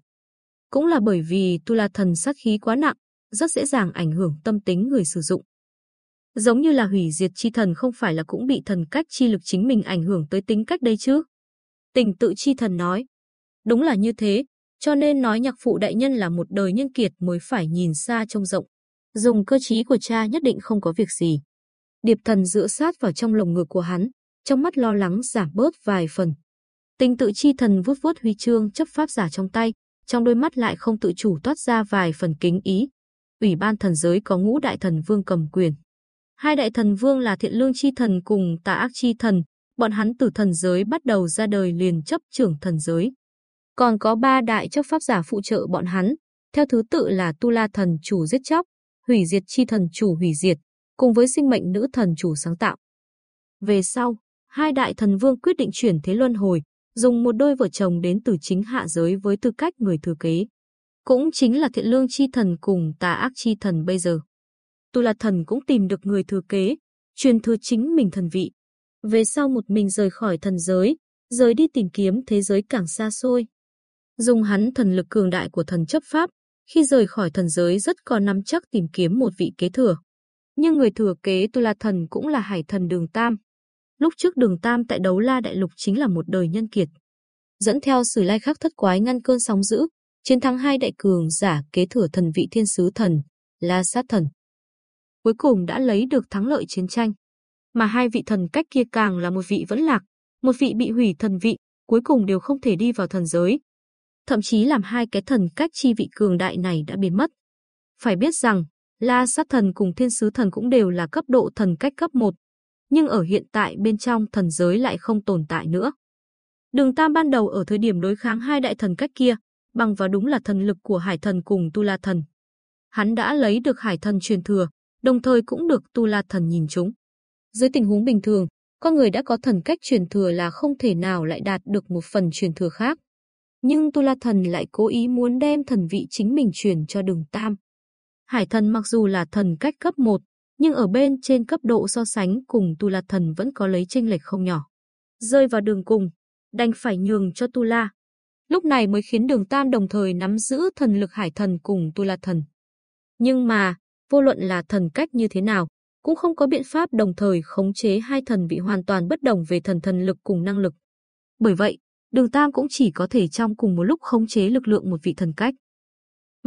Cũng là bởi vì Tu La Thần sát khí quá nặng, rất dễ dàng ảnh hưởng tâm tính người sử dụng. Giống như là hủy diệt chi thần không phải là cũng bị thần cách chi lực chính mình ảnh hưởng tới tính cách đây chứ? Tình tự chi thần nói. Đúng là như thế, cho nên nói nhạc phụ đại nhân là một đời nhân kiệt mới phải nhìn xa trông rộng. Dùng cơ trí của cha nhất định không có việc gì. Điệp thần dựa sát vào trong lồng ngực của hắn, trong mắt lo lắng giảm bớt vài phần. Tinh tự chi thần vuốt vuốt huy chương chấp pháp giả trong tay, trong đôi mắt lại không tự chủ toát ra vài phần kính ý. Ủy ban thần giới có ngũ đại thần vương cầm quyền. Hai đại thần vương là thiện lương chi thần cùng tà ác chi thần, bọn hắn từ thần giới bắt đầu ra đời liền chấp trưởng thần giới. Còn có ba đại chấp pháp giả phụ trợ bọn hắn, theo thứ tự là Tu La thần chủ giết chóc, hủy diệt chi thần chủ hủy diệt, cùng với sinh mệnh nữ thần chủ sáng tạo. Về sau, hai đại thần vương quyết định chuyển thế luân hồi, dùng một đôi vợ chồng đến từ chính hạ giới với tư cách người thừa kế. Cũng chính là thiện lương chi thần cùng tà ác chi thần bây giờ. Tu La thần cũng tìm được người thừa kế, truyền thừa chính mình thần vị. Về sau một mình rời khỏi thần giới, rời đi tìm kiếm thế giới càng xa xôi dùng hắn thần lực cường đại của thần chấp pháp, khi rời khỏi thần giới rất có nắm chắc tìm kiếm một vị kế thừa. Nhưng người thừa kế Tu La Thần cũng là hải thần đường Tam. lúc trước đường Tam tại đấu la đại lục chính là một đời nhân kiệt. Dẫn theo sử lai khắc thất quái ngăn cơn sóng dữ, chiến thắng hai đại cường giả kế thừa thần vị thiên sứ thần, la sát thần. Cuối cùng đã lấy được thắng lợi chiến tranh. Mà hai vị thần cách kia càng là một vị vẫn lạc, một vị bị hủy thần vị, cuối cùng đều không thể đi vào thần giới. Thậm chí làm hai cái thần cách chi vị cường đại này đã biến mất. Phải biết rằng, La sát thần cùng thiên sứ thần cũng đều là cấp độ thần cách cấp 1, nhưng ở hiện tại bên trong thần giới lại không tồn tại nữa. Đường Tam ban đầu ở thời điểm đối kháng hai đại thần cách kia, bằng vào đúng là thần lực của Hải thần cùng Tu La thần. Hắn đã lấy được Hải thần truyền thừa, đồng thời cũng được Tu La thần nhìn chúng. Dưới tình huống bình thường, con người đã có thần cách truyền thừa là không thể nào lại đạt được một phần truyền thừa khác. Nhưng Tu La thần lại cố ý muốn đem thần vị chính mình truyền cho Đường Tam. Hải thần mặc dù là thần cách cấp 1, nhưng ở bên trên cấp độ so sánh cùng Tu La thần vẫn có lấy chênh lệch không nhỏ. Rơi vào đường cùng, đành phải nhường cho Tu La. Lúc này mới khiến Đường Tam đồng thời nắm giữ thần lực Hải thần cùng Tu La thần. Nhưng mà, vô luận là thần cách như thế nào, cũng không có biện pháp đồng thời khống chế hai thần vị hoàn toàn bất đồng về thần thần lực cùng năng lực. Bởi vậy, Đường Tam cũng chỉ có thể trong cùng một lúc khống chế lực lượng một vị thần cách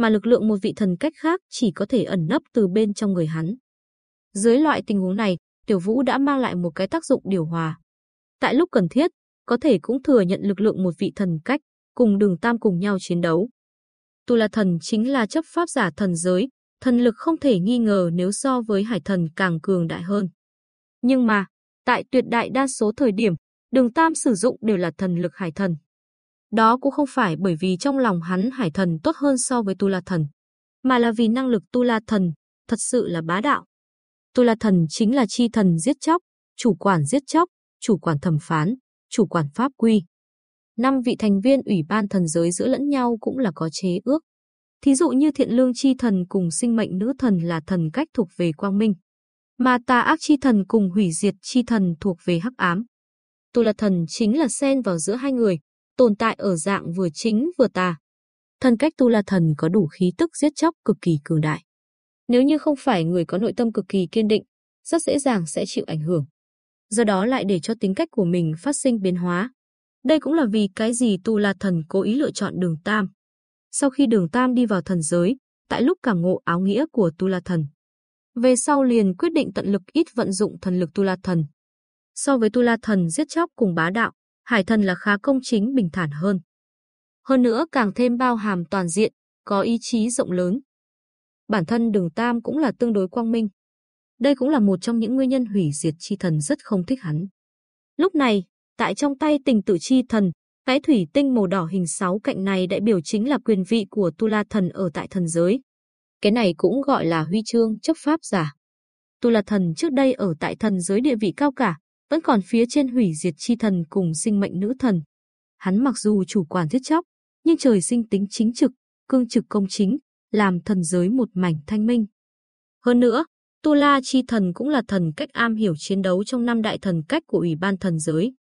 mà lực lượng một vị thần cách khác chỉ có thể ẩn nấp từ bên trong người hắn. Dưới loại tình huống này, Tiểu Vũ đã mang lại một cái tác dụng điều hòa. Tại lúc cần thiết, có thể cũng thừa nhận lực lượng một vị thần cách, cùng đường tam cùng nhau chiến đấu. Tu La Thần chính là chấp pháp giả thần giới, thần lực không thể nghi ngờ nếu so với hải thần càng cường đại hơn. Nhưng mà, tại tuyệt đại đa số thời điểm, đường tam sử dụng đều là thần lực hải thần. Đó cũng không phải bởi vì trong lòng hắn hải thần tốt hơn so với Tu La Thần, mà là vì năng lực Tu La Thần thật sự là bá đạo. Tu La Thần chính là chi thần giết chóc, chủ quản giết chóc, chủ quản thẩm phán, chủ quản pháp quy. Năm vị thành viên ủy ban thần giới giữa lẫn nhau cũng là có chế ước. Thí dụ như thiện lương chi thần cùng sinh mệnh nữ thần là thần cách thuộc về quang minh, mà tà ác chi thần cùng hủy diệt chi thần thuộc về hắc ám. Tu La Thần chính là xen vào giữa hai người, tồn tại ở dạng vừa chính vừa tà. Thần cách tu la thần có đủ khí tức giết chóc cực kỳ cường đại. Nếu như không phải người có nội tâm cực kỳ kiên định, rất dễ dàng sẽ chịu ảnh hưởng. Do đó lại để cho tính cách của mình phát sinh biến hóa. Đây cũng là vì cái gì tu la thần cố ý lựa chọn đường tam. Sau khi đường tam đi vào thần giới, tại lúc cảm ngộ áo nghĩa của tu la thần. Về sau liền quyết định tận lực ít vận dụng thần lực tu la thần. So với tu la thần giết chóc cùng bá đạo, Hải thần là khá công chính bình thản hơn. Hơn nữa càng thêm bao hàm toàn diện, có ý chí rộng lớn. Bản thân đường Tam cũng là tương đối quang minh. Đây cũng là một trong những nguyên nhân hủy diệt chi thần rất không thích hắn. Lúc này, tại trong tay tình tử chi thần, cái thủy tinh màu đỏ hình sáu cạnh này đại biểu chính là quyền vị của Tu La thần ở tại thần giới. Cái này cũng gọi là huy chương chấp pháp giả. Tu La thần trước đây ở tại thần giới địa vị cao cả, vẫn còn phía trên hủy diệt chi thần cùng sinh mệnh nữ thần. Hắn mặc dù chủ quản thiết chóc, nhưng trời sinh tính chính trực, cương trực công chính, làm thần giới một mảnh thanh minh. Hơn nữa, Tu La chi thần cũng là thần cách am hiểu chiến đấu trong năm đại thần cách của Ủy ban thần giới.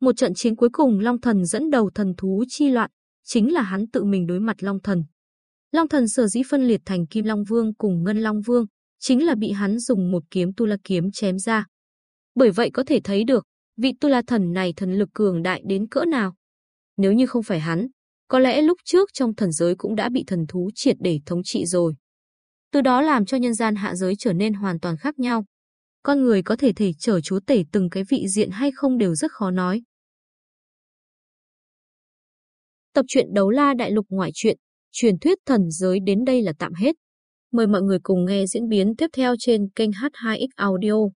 Một trận chiến cuối cùng Long thần dẫn đầu thần thú chi loạn, chính là hắn tự mình đối mặt Long thần. Long thần sở dĩ phân liệt thành Kim Long Vương cùng Ngân Long Vương, chính là bị hắn dùng một kiếm Tu La kiếm chém ra. Bởi vậy có thể thấy được, vị Tu La thần này thần lực cường đại đến cỡ nào. Nếu như không phải hắn, có lẽ lúc trước trong thần giới cũng đã bị thần thú triệt để thống trị rồi. Từ đó làm cho nhân gian hạ giới trở nên hoàn toàn khác nhau. Con người có thể thể trở chúa tể từng cái vị diện hay không đều rất khó nói. Tập truyện Đấu La Đại Lục ngoại truyện, truyền thuyết thần giới đến đây là tạm hết. Mời mọi người cùng nghe diễn biến tiếp theo trên kênh H2X Audio.